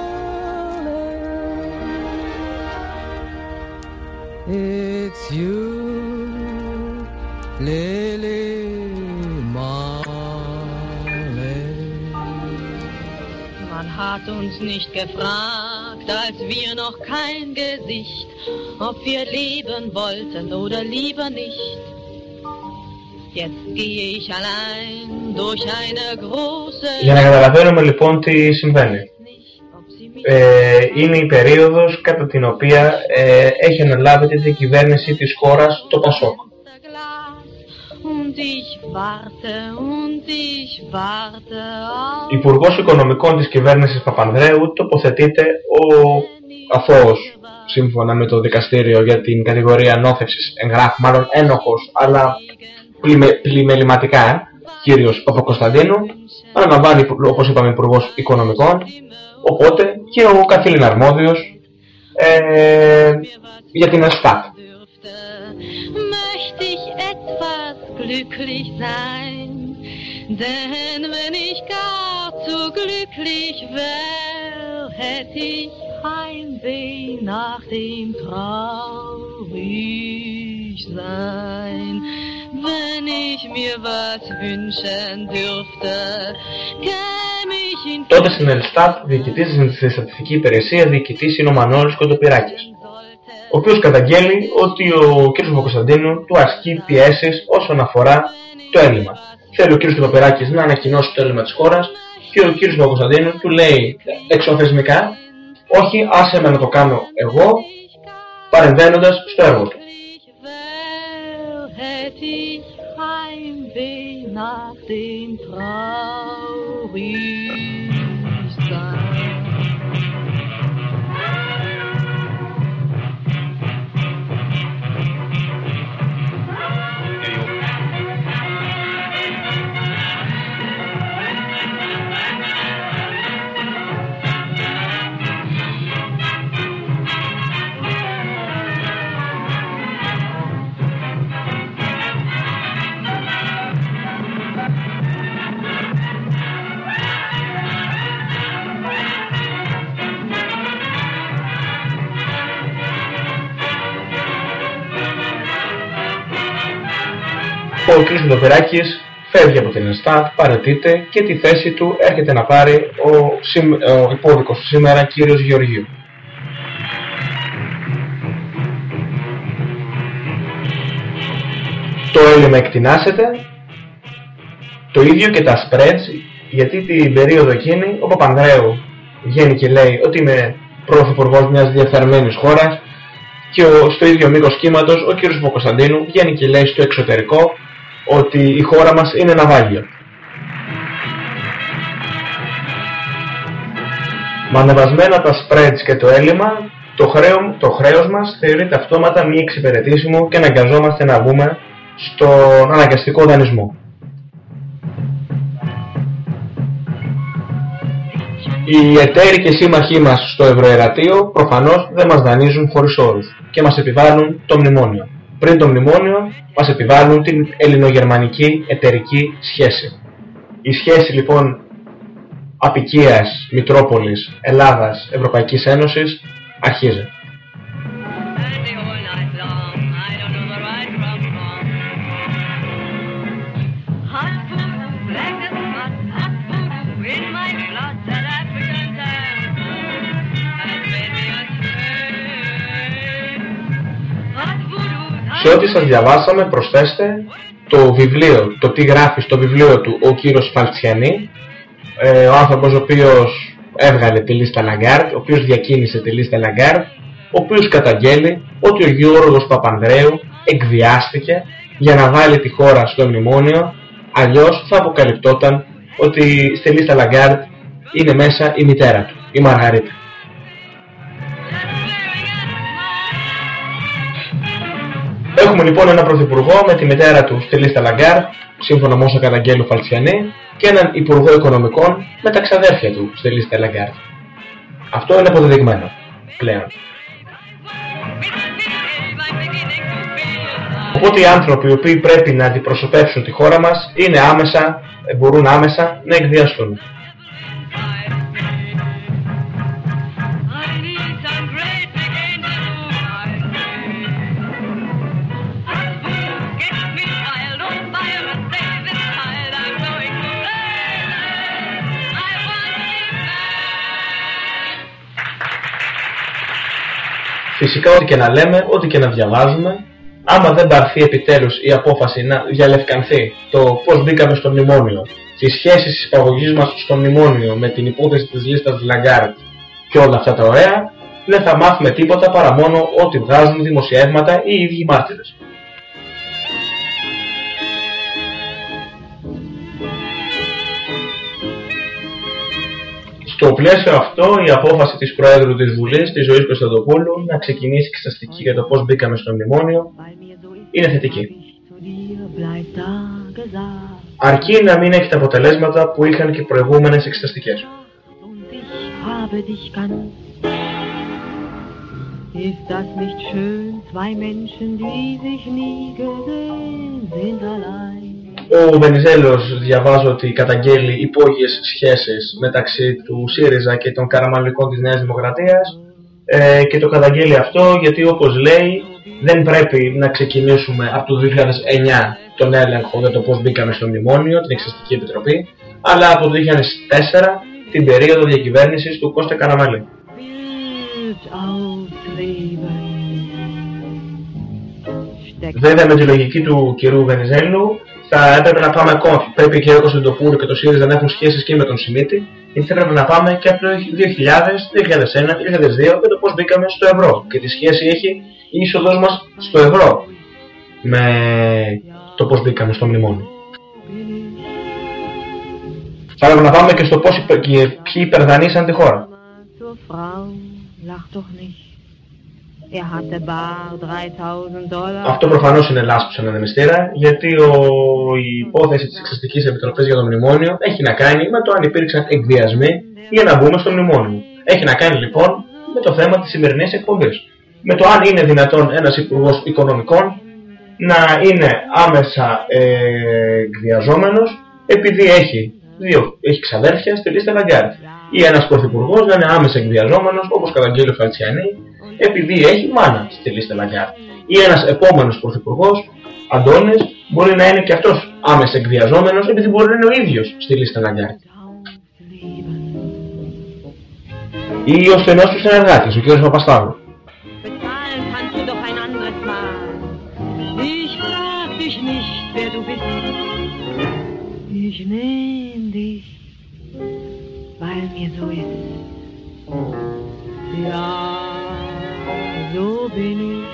It's you, Lily Man hat uns nicht gefragt, als wir noch kein Gesicht, ob wir leben wollten oder lieber nicht. Jetzt gehe ich allein durch eine große Για να καταλαβαίνουμε λοιπόν τι συμβαίνει. Ε, είναι η περίοδος κατά την οποία ε, έχει αναλάβει την διακυβέρνηση της χώρας το Πασόκ. und ich warte und ich warte auf Υπουργός Οικονομικών της κυβέρνησης Παπανδρέου τοποθετείται ο αθώος σύμφωνα με το δικαστήριο για την κατηγορία ανώθευσης εγγράφου, μάλλον ένοχος, αλλά πλημε, πλημεληματικά, κύριος Παπακοσταντίνου, αναλαμβάνει, όπως είπαμε, Υπουργός Οικονομικών, οπότε και ο καθήλυνα αρμόδιος ε, για την ΕΣΤΑΤ. möchte ich etwas glücklich sein. Denn wenn ich gar zu glücklich wär, hätt ich Heimweh nach dem traurig sein. Wenn ich mir was wünschen dürfte, käme ich in Τότε στην ΕΛΣΤΑΤ διοικητής στη Στατιστικής Υπηρεσίας διοικητής είναι ο Μανώλης Κοντοπυράκης, ο οποίος καταγγέλει ότι ο κ. Παπακοσταντίνου του ασκεί πιέσεις όσον αφορά το έλλειμμα. Θέλει ο κ. Κοντοπυράκης να ανακοινώσει το έλλειμμα της χώρας και ο κ. Παπακοσταντίνου του λέει εξωθεσμικά όχι άσε με να το κάνω εγώ παρεμβαίνοντας στο έργο του. richtig Heimweh nach dem traurigen. Ο κ. Μητροπυράκης φεύγει από την ΕΣΤΑΤ, παρετείται και τη θέση του έρχεται να πάρει ο, ο υπόδικος του σήμερα κύριος Γεωργίου. Το έλλειμμα εκτινάσεται, το ίδιο και τα spreads, γιατί την περίοδο εκείνη ο Παπανδρέου βγαίνει και λέει ότι είμαι πρωθυπουργός μιας διαφθαρμένης χώρας και ο, στο ίδιο μήκος κύματος ο κ. Ποκοσταντίνου βγαίνει και λέει στο εξωτερικό ότι η χώρα μας είναι ναυάγιο. Με ανεβασμένα τα spreads και το έλλειμμα, το, χρέο, το χρέος μας θεωρείται αυτόματα μη εξυπηρετήσιμο και αναγκαζόμαστε να βγούμε στον αναγκαστικό δανεισμό. Οι εταίροι και σύμμαχοί μας στο Ευρωερατείο προφανώς δεν μας δανείζουν χωρίς όρους και μας επιβάλλουν το μνημόνιο. Πριν το μνημόνιο μας επιβάλλουν την ελληνογερμανική εταιρική σχέση. Η σχέση λοιπόν απικίας Μητρόπολης, Ελλάδας, Ευρωπαϊκής Ένωσης αρχίζει. Σε ό,τι σας διαβάσαμε προσθέστε το βιβλίο, το τι γράφει στο βιβλίο του ο κύριος Φαλτσιανή, ε, ο άνθρωπος ο οποίος έβγαλε τη λίστα Λαγκάρντ, ο οποίος διακίνησε τη λίστα Λαγκάρντ, ο οποίος καταγγέλλει ότι ο Γιώργος Παπανδρέου εκβιάστηκε για να βάλει τη χώρα στο μνημόνιο, αλλιώς θα αποκαλυπτόταν ότι στη λίστα Λαγκάρντ είναι μέσα η μητέρα του, η Μαργαρίτα. Έχουμε λοιπόν έναν πρωθυπουργό με τη μητέρα του στη λίστα Λαγκάρντ, σύμφωνα με όσα καταγγέλλει ο Φαλτσιανή, και έναν υπουργό οικονομικών με τα ξαδέρφια του στη λίστα Λαγκάρντ. Αυτό είναι αποδεδειγμένο πλέον. Οπότε οι άνθρωποι οι οποίοι πρέπει να αντιπροσωπεύσουν τη χώρα μας είναι άμεσα, μπορούν άμεσα να εκβιαστούν. Φυσικά ό,τι και να λέμε, ό,τι και να διαβάζουμε, άμα δεν πάρθει επιτέλους η απόφαση να διαλευκανθεί το πώς μπήκαμε στο μνημόνιο, τις σχέσεις της υπαγωγής μας στο μνημόνιο με την υπόθεση της λίστας Λαγκάρντ και όλα αυτά τα ωραία, δεν θα μάθουμε τίποτα παρά μόνο ό,τι βγάζουν δημοσιεύματα οι ίδιοι μάρτυρες. Στο πλαίσιο αυτό, η απόφαση της Προέδρου της Βουλής, της Ζωής Κωνσταντοπούλου, να ξεκινήσει εξεταστική για το πώς μπήκαμε στο μνημόνιο, είναι θετική. Αρκεί να μην έχει τα αποτελέσματα που είχαν και οι προηγούμενες εξεταστικές. Ist das nicht schön, zwei Menschen, die sich nie gesehen, sind allein; Ο Βενιζέλος διαβάζω ότι καταγγέλει υπόγειες σχέσεις μεταξύ του ΣΥΡΙΖΑ και των καραμαλικών της Νέας Δημοκρατίας ε, και το καταγγέλει αυτό γιατί όπως λέει δεν πρέπει να ξεκινήσουμε από το 2009 τον έλεγχο για το πώς μπήκαμε στο μνημόνιο, την Εξαστική Επιτροπή, αλλά από το 2004 την περίοδο διακυβέρνησης του Κώστα Καραμαλή. Βέβαια με τη λογική του κυρίου Βενιζέλου θα έπρεπε να πάμε ακόμα. Πρέπει και ο Κωνσταντοπούλου και το ΣΥΡΙΖΑ να έχουν σχέσεις και με τον Σιμίτη, γιατί θα έπρεπε να πάμε και από το 2000, 2001, 2002 για το πώς μπήκαμε στο ευρώ. Και τη σχέση έχει η είσοδος μας στο ευρώ με το πώς μπήκαμε στο μνημόνιο. Θα έπρεπε να πάμε και στο πώς ποιοι υπερδανήσαν τη χώρα. Αυτό προφανώς είναι λάσπη σε έναν γιατί ο, η υπόθεση της Εξεταστικής Επιτροπής για το Μνημόνιο έχει να κάνει με το αν υπήρξαν εκβιασμοί για να μπούμε στο Μνημόνιο. Έχει να κάνει λοιπόν με το θέμα της σημερινής εκπομπής. Με το αν είναι δυνατόν ένας Υπουργός Οικονομικών να είναι άμεσα ε, εκβιαζόμενος επειδή έχει, δύο, έχει ξαδέρφια στη λίστα Λαγκάρντ. Ή ένας Πρωθυπουργός να είναι άμεσα εκβιαζόμενος όπως καταγγέλλει ο Φαλτσιανή επειδή έχει μάνα στη λίστα Λαγκάρντ. Ή ένας επόμενος πρωθυπουργός Αντώνης μπορεί να είναι και αυτός άμεσα εκβιαζόμενος επειδή μπορεί να είναι ο ίδιος στη λίστα Λαγκάρντ. Ή ο στενός τους συνεργάτης, ο κ. Παπασταύρου. Bezahlen kannst du doch ein anderes Mal. Ich frag dich nicht, wer du bist. Ich nehm dich, weil mir so ist. Ja, so bin ich.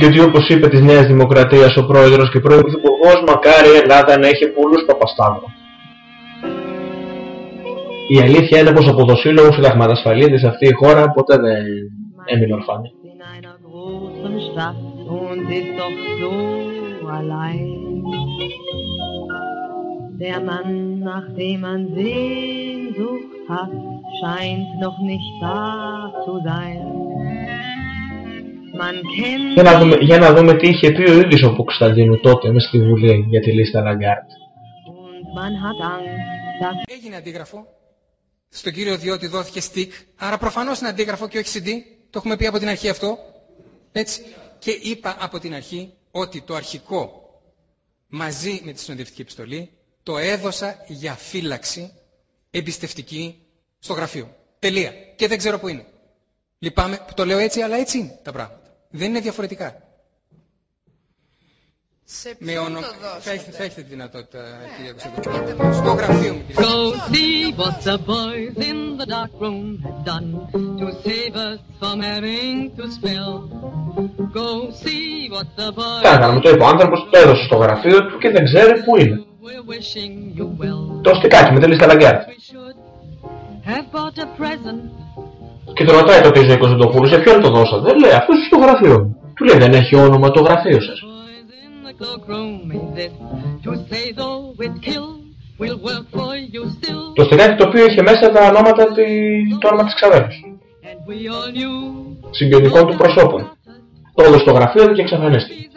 Γιατί όπως είπε της Νέας Δημοκρατίας ο πρόεδρος και πρωθυπουργός, μακάρι η Ελλάδα να έχει πολλούς Παπασταύρου. Η αλήθεια είναι πως από το Σύλλογο Συνταγματασφαλίτης αυτή η χώρα ποτέ δεν έμεινε ορφάνη. Der Mann, nach dem man Sehnsucht hat, scheint noch nicht da zu sein. Man kennt Για να, δούμε, για να δούμε τι είχε πει ο ίδιος ο Παπακωνσταντίνου τότε μες στη Βουλή για τη λίστα Λαγκάρντ. und man hat Angst, dass Έγινε αντίγραφο. Στον κύριο Διώτη δόθηκε stick. Άρα προφανώς είναι αντίγραφο και όχι CD. Το έχουμε πει από την αρχή αυτό. Έτσι. Και είπα από την αρχή ότι το αρχικό μαζί με τη συνοδευτική επιστολή το έδωσα για φύλαξη εμπιστευτική στο γραφείο. Τελεία. Και δεν ξέρω πού είναι. Λυπάμαι που το λέω έτσι, αλλά έτσι είναι τα πράγματα. Δεν είναι διαφορετικά. Σε Με ποιον ονο... το θα, δώσετε. έχετε, θα έχετε τη δυνατότητα, κύριε Κωνσταντίνο. Στο γραφείο μου. κύριε. Go see what the boys in the dark room have done to save us from having to spill. Go see what the boys Τι έκανα, μου το είπε ο άνθρωπος, το έδωσε στο γραφείο του και δεν ξέρει πού είναι. Were wishing you well. Το στικάκι με τη λίστα Λαγκάρτ. Have bought a present. Και τον ρωτάει τότε ο Ζήκος Ζητοπούλου, σε ποιον το δώσατε; Δεν λέει, αυτό στο γραφείο μου. Του λέει, δεν έχει όνομα το γραφείο σας. in the cloakroom exist to say though it kills, we'll work for you still. Το στικάκι το οποίο είχε μέσα τα ονόματα, τη... το όνομα της ξαδέρφης. And we all knew Συγγενικών του προσώπων. Το έδωσε στο γραφείο του και εξαφανίστηκε.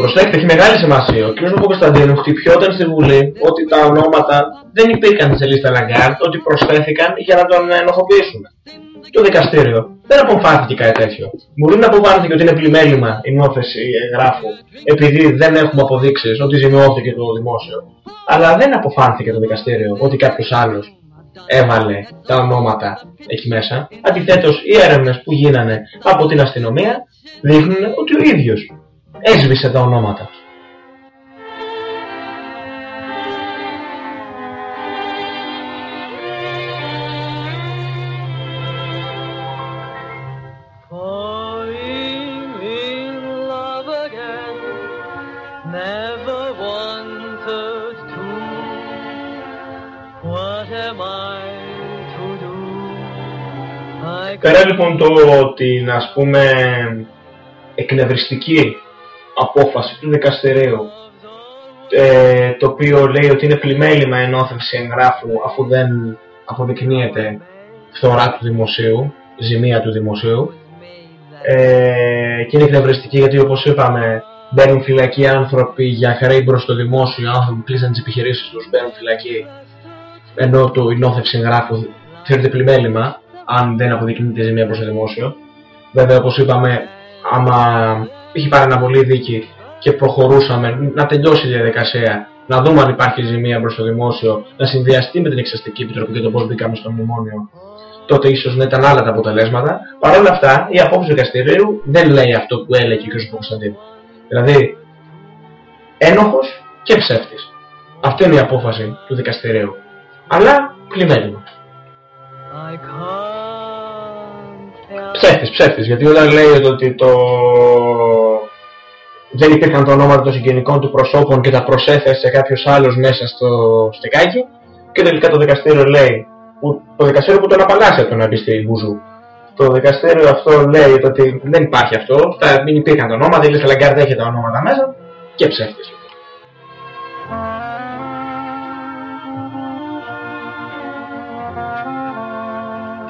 Προσέξτε, έχει μεγάλη σημασία. Ο κ. Παπακωνσταντίνου χτυπιόταν στη Βουλή ότι τα ονόματα δεν υπήρχαν σε λίστα Λαγκάρντ, ότι προσθέθηκαν για να τον ενοχοποιήσουν. Το δικαστήριο δεν αποφάνθηκε κάτι τέτοιο. Μπορεί να αποφάνθηκε ότι είναι πλημμέλημα η νόθευση εγγράφου, επειδή δεν έχουμε αποδείξεις ότι ζημιώθηκε το δημόσιο. Αλλά δεν αποφάνθηκε το δικαστήριο ότι κάποιος άλλος έβαλε τα ονόματα εκεί μέσα. Αντιθέτως, οι έρευνες που γίνανε από την αστυνομία δείχνουν ότι ο ίδιος έσβησε τα ονόματα. falling in love again. Never wanted to. What am I to do? I Πέρα λοιπόν το ότι ας πούμε εκνευριστική απόφαση του δικαστηρίου ε, το οποίο λέει ότι είναι πλημέλημα ενώθευση εγγράφου αφού δεν αποδεικνύεται φθορά του δημοσίου, ζημία του δημοσίου ε, και είναι εκνευριστική γιατί όπως είπαμε μπαίνουν φυλακοί άνθρωποι για χρέη προς το δημόσιο, άνθρωποι που κλείσαν τις επιχειρήσεις τους μπαίνουν φυλακοί ενώ το η νόθευση εγγράφου θεωρείται πλημέλημα αν δεν αποδεικνύεται ζημία προς το δημόσιο. Βέβαια, όπως είπαμε, άμα είχε παραναβολή δίκη και προχωρούσαμε να τελειώσει η διαδικασία, να δούμε αν υπάρχει ζημία προς το δημόσιο, να συνδυαστεί με την Εξαστική Επιτροπή και το πώς μπήκαμε στο μνημόνιο, τότε ίσως να ήταν άλλα τα αποτελέσματα. Παρ' όλα αυτά, η απόψη του δικαστηρίου δεν λέει αυτό που έλεγε ο κ. Κωνσταντίνου. Δηλαδή, ένοχος και ψεύτης. Αυτή είναι η απόφαση του δικαστηρίου. Αλλά πλημέλημα. I can't help Ψεύτης, ψεύτης, γιατί όταν λέει ότι το... δεν υπήρχαν τα ονόματα των συγγενικών του προσώπων και τα προσέθεσε κάποιος άλλος μέσα στο στεκάκι και τελικά το δικαστήριο λέει, που, το δικαστήριο που τον απαλλάσσει από το να μπει στη Βουζού. Το δικαστήριο αυτό λέει ότι δεν υπάρχει αυτό, τα, μην υπήρχαν τα ονόματα, η λίστα Λαγκάρντ έχει τα ονόματα μέσα και ψεύτης.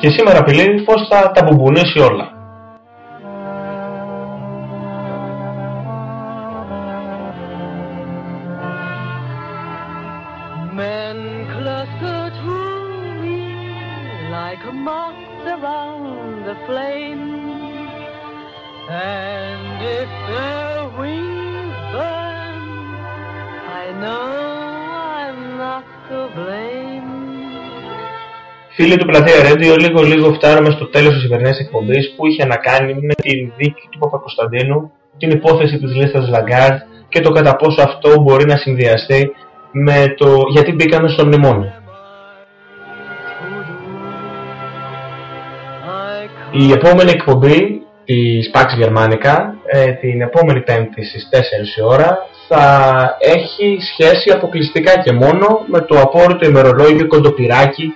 Και σήμερα απειλεί πως θα τα μπουμπουνίσει όλα; Φίλοι του Πλατεία Radio, λίγο λίγο φτάνουμε στο τέλος της σημερινής εκπομπής που είχε να κάνει με τη δίκη του Παπακωνσταντίνου, την υπόθεση της λίστας Λαγκάρντ και το κατά πόσο αυτό μπορεί να συνδυαστεί με το γιατί μπήκαμε στο μνημόνιο. Η επόμενη εκπομπή της Pax Germanica, ε, την επόμενη Πέμπτη στις 4 η ώρα, θα έχει σχέση αποκλειστικά και μόνο με το απόρρητο ημερολόγιο Κοντοπυράκη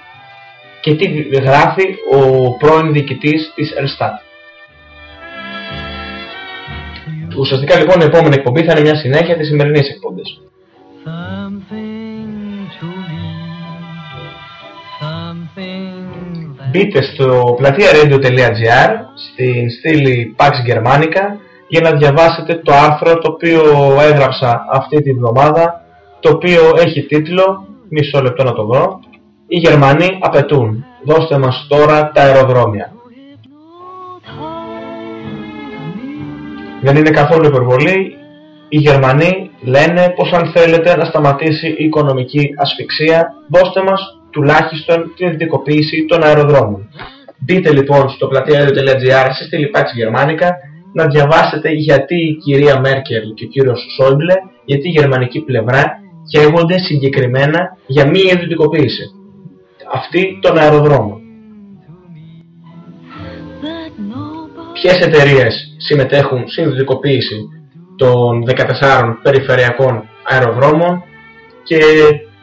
και τι γράφει ο πρώην διοικητής της Ελστάτ. Ουσιαστικά λοιπόν η επόμενη εκπομπή θα είναι μια συνέχεια της σημερινής εκπομπής. Μπείτε στο πλατεία-radio.gr στην στήλη Pax Germanica για να διαβάσετε το άρθρο το οποίο έγραψα αυτή τη βδομάδα το οποίο έχει τίτλο, μισό λεπτό να το βρω οι Γερμανοί απαιτούν, δώστε μας τώρα τα αεροδρόμια. Δεν είναι καθόλου υπερβολή, οι Γερμανοί λένε πως αν θέλετε να σταματήσει η οικονομική ασφυξία, δώστε μας τουλάχιστον την ειδικοποίηση των αεροδρόμων. Μπείτε λοιπόν στο πλατεία.gr στη στήλη Γερμανικά να διαβάσετε γιατί η κυρία Μέρκελ και ο κύριος Σόιμπλε, γιατί η γερμανική πλευρά καίγονται συγκεκριμένα για μη ιδιωτικοποίηση αυτή των αεροδρόμων. Ποιες εταιρείες συμμετέχουν στην ιδιωτικοποίηση των 14 περιφερειακών αεροδρόμων και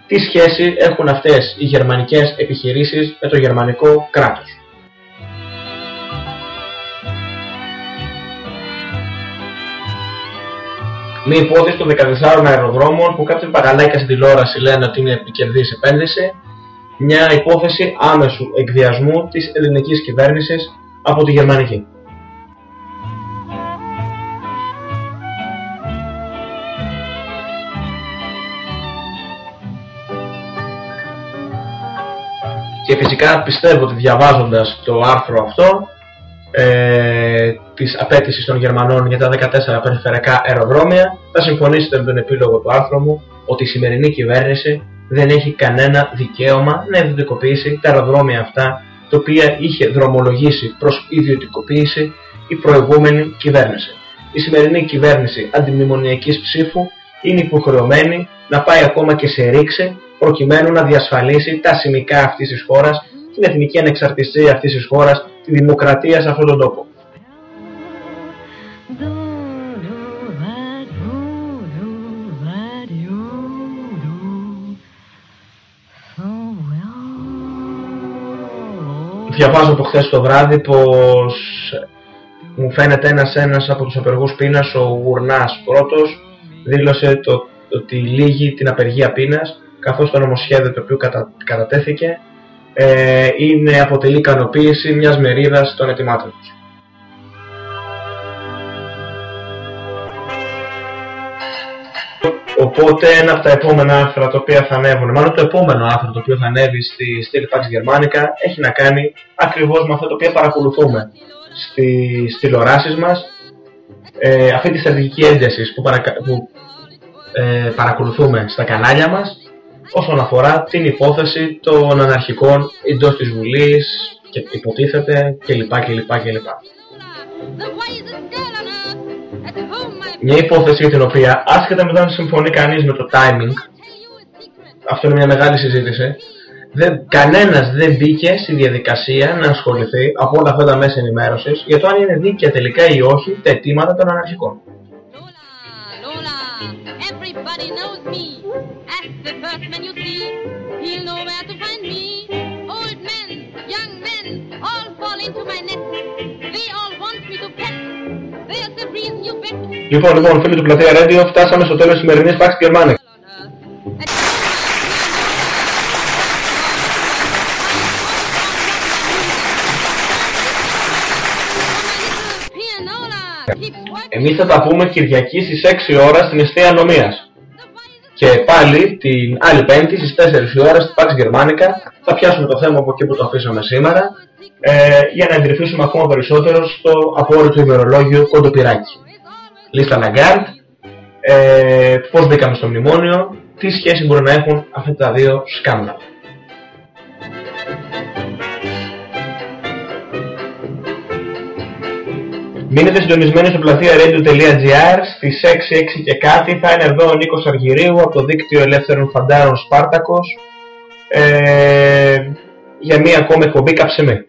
τι σχέση έχουν αυτές οι γερμανικές επιχειρήσεις με το γερμανικό κράτος; Μία υπόθεση των 14 αεροδρόμων που κάποιοι παραλάκια στην τηλεόραση λένε ότι είναι επικερδής επένδυση μια υπόθεση άμεσου εκδιασμού της ελληνικής κυβέρνησης από τη γερμανική. Και φυσικά πιστεύω ότι διαβάζοντας το άρθρο αυτό ε, της απέτησης των Γερμανών για τα 14 περιφερειακά αεροδρόμια θα συμφωνήσετε με τον επίλογο του άρθρου μου ότι η σημερινή κυβέρνηση δεν έχει κανένα δικαίωμα να ιδιωτικοποιήσει τα αεροδρόμια αυτά τα οποία είχε δρομολογήσει προς ιδιωτικοποίηση η προηγούμενη κυβέρνηση. Η σημερινή κυβέρνηση αντιμνημονιακής ψήφου είναι υποχρεωμένη να πάει ακόμα και σε ρήξη προκειμένου να διασφαλίσει τα σημικά αυτής της χώρας, την εθνική ανεξαρτησία αυτής της χώρας, τη δημοκρατία σε αυτόν τον τόπο. Διαβάζω από χθες το βράδυ πως μου φαίνεται ένας ένας από τους απεργούς πείνας, ο Γουρνάς πρώτος, δήλωσε το, ότι λύγει την απεργία πείνας, καθώς το νομοσχέδιο το οποίο κατα, κατατέθηκε ε, είναι, αποτελεί ικανοποίηση μιας μερίδας των ετοιμάτων τους. Οπότε ένα από τα επόμενα άρθρα τα οποία θα ανέβουν, μάλλον το επόμενο άρθρο το οποίο θα ανέβει στη στήλη Pax Germanica έχει να κάνει ακριβώς με αυτό το οποίο παρακολουθούμε στις τηλεοράσεις μας ε, αυτή τη στρατηγική ένταση που, που ε, παρακολουθούμε στα κανάλια μας όσον αφορά την υπόθεση των αναρχικών εντός της Βουλής και υποτίθεται κλπ. κλπ, κλπ. Μια υπόθεση για την οποία άσχετα με το αν συμφωνεί κανείς με το timing αυτό είναι μια μεγάλη συζήτηση δεν, κανένας δεν μπήκε στη διαδικασία να ασχοληθεί από όλα αυτά τα μέσα ενημέρωσης για το αν είναι δίκαια τελικά ή όχι τα αιτήματα των αναρχικών. Λοιπόν, λοιπόν, φίλοι του Πλατεία Radio, φτάσαμε στο τέλος της σημερινής Pax Germanic. Εμείς θα τα πούμε Κυριακή στις 6 ώρα στην Εστία Ανομίας. Και πάλι την άλλη Πέμπτη στις 4 η ώρα στην Pax Germanica θα πιάσουμε το θέμα από εκεί που το αφήσαμε σήμερα ε, για να εντρυφήσουμε ακόμα περισσότερο στο απόρριτο ημερολόγιο Κοντοπυράκι. Λίστα Ναγκάρτ, ε, πώς μπήκαμε στο μνημόνιο, τι σχέση μπορεί να έχουν αυτά τα δύο σκάνδαλα. Μείνετε συντονισμένοι στο πλατεία radio.gr στις 6, 6 και κάτι θα είναι εδώ ο Νίκος Αργυρίου από το δίκτυο Ελεύθερων Φαντάρων Σπάρτακος ε, για μία ακόμα εκπομπή καψεμή.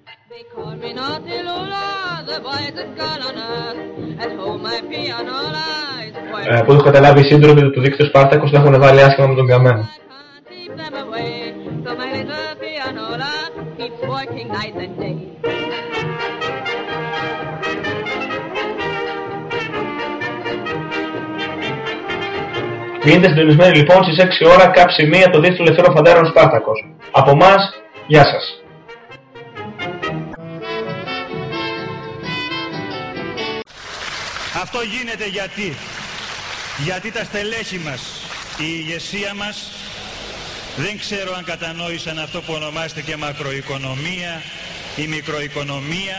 Ε, από έχω καταλάβει οι σύντροφοι του δίκτυου Σπάρτακος θα έχουν βάλει άσχημα με τον καμένο. Μείνετε συντονισμένοι λοιπόν στις 6 ώρα κάψη μία το δίκτυο Ελευθέρων Φαντάρων Σπάρτακος. Από εμάς, γεια σας. Αυτό γίνεται γιατί. Γιατί τα στελέχη μας, η ηγεσία μας, δεν ξέρω αν κατανόησαν αυτό που ονομάζεται και μακροοικονομία ή μικροοικονομία.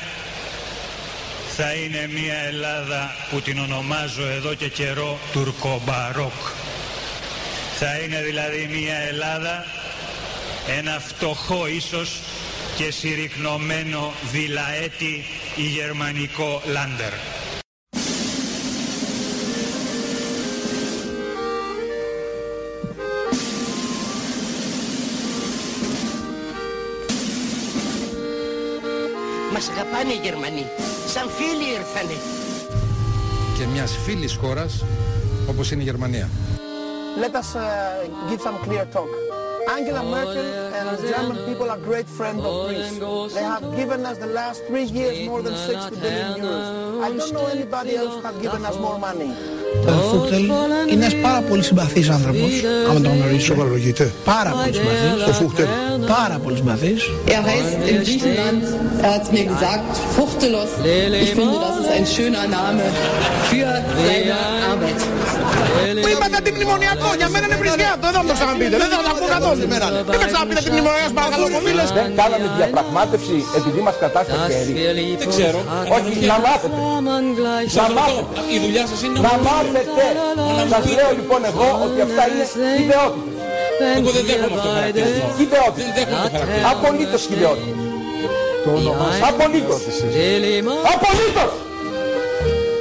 θα είναι μια Ελλάδα που την ονομάζω εδώ και καιρό τουρκομπαρόκ. Θα είναι δηλαδή μια Ελλάδα, ένα φτωχό ίσως και συρρυκνωμένο βιλαέτη ή γερμανικό λάντερ. Μας αγαπάνε οι Γερμανοί. Σαν φίλοι ήρθανε. Και μιας φίλης χώρας όπως είναι η Γερμανία. Let us uh, give some clear talk. Angela Merkel and the German people are great friends of Greece. They have given us the last three years more than 60 billion euros. I don't know anybody else who have given us more money. Ο Φούχτελ είναι ένας πάρα πολύ συμπαθής άνθρωπος, άμα τον γνωρίσω. Σοβαρολογείται. Πάρα πολύ συμπαθής. Ο Φούχτελ. Πάρα πολύ συμπαθής. Er heißt in Griechenland, er hat mir gesagt, Fuchtelos. Ich finde, das ist ein schöner Name für seine Arbeit. Που είπατε αντιμνημονιακό, για μένα είναι βρισιάτο, δεν θα μου το ξαναπείτε, δεν θα το ακούω καθόλου σήμερα. Δεν με ξαναπείτε αντιμνημονιακό, παρακαλώ, κομίλες. Δεν κάναμε διαπραγμάτευση επειδή μας κρατά στο χέρι. Δεν ξέρω. Όχι, να μάθετε. Να μάθετε. Η δουλειά σας είναι Να μάθετε. Σας λέω λοιπόν εγώ ότι αυτά είναι ιδεότητες. Εγώ δεν δέχομαι αυτό το χαρακτηρισμό. Ιδεότητες. Δεν δέχομαι το χαρακτηρισμό. Απολύτως ιδεότητες. Απολύτως. Απολύτως.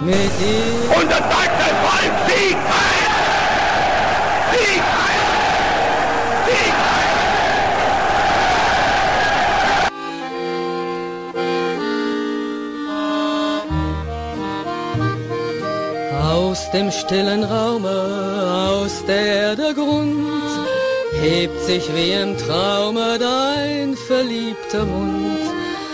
Und der deutsche Volk siegt heil! Siegt heil! Siegt Aus dem stillen Raume, aus der der Grund, hebt sich wie im Traume dein verliebter Mund.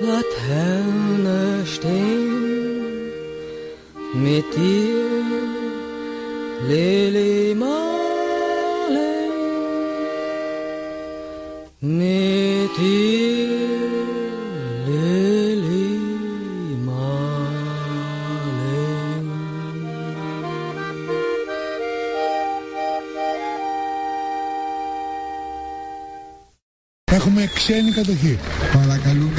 Laterne stehen? Mit dir, Lili Marley, mit dir, Lili Έχουμε ξένη κατοχή. Παρακαλούμε, αν έχετε την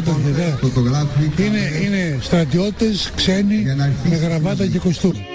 καλοσύνη, Ξένη κατοχή, ναι. φωτογράφοι. Είναι, είναι στρατιώτες ξένοι με γραβάτα και κοστούμι.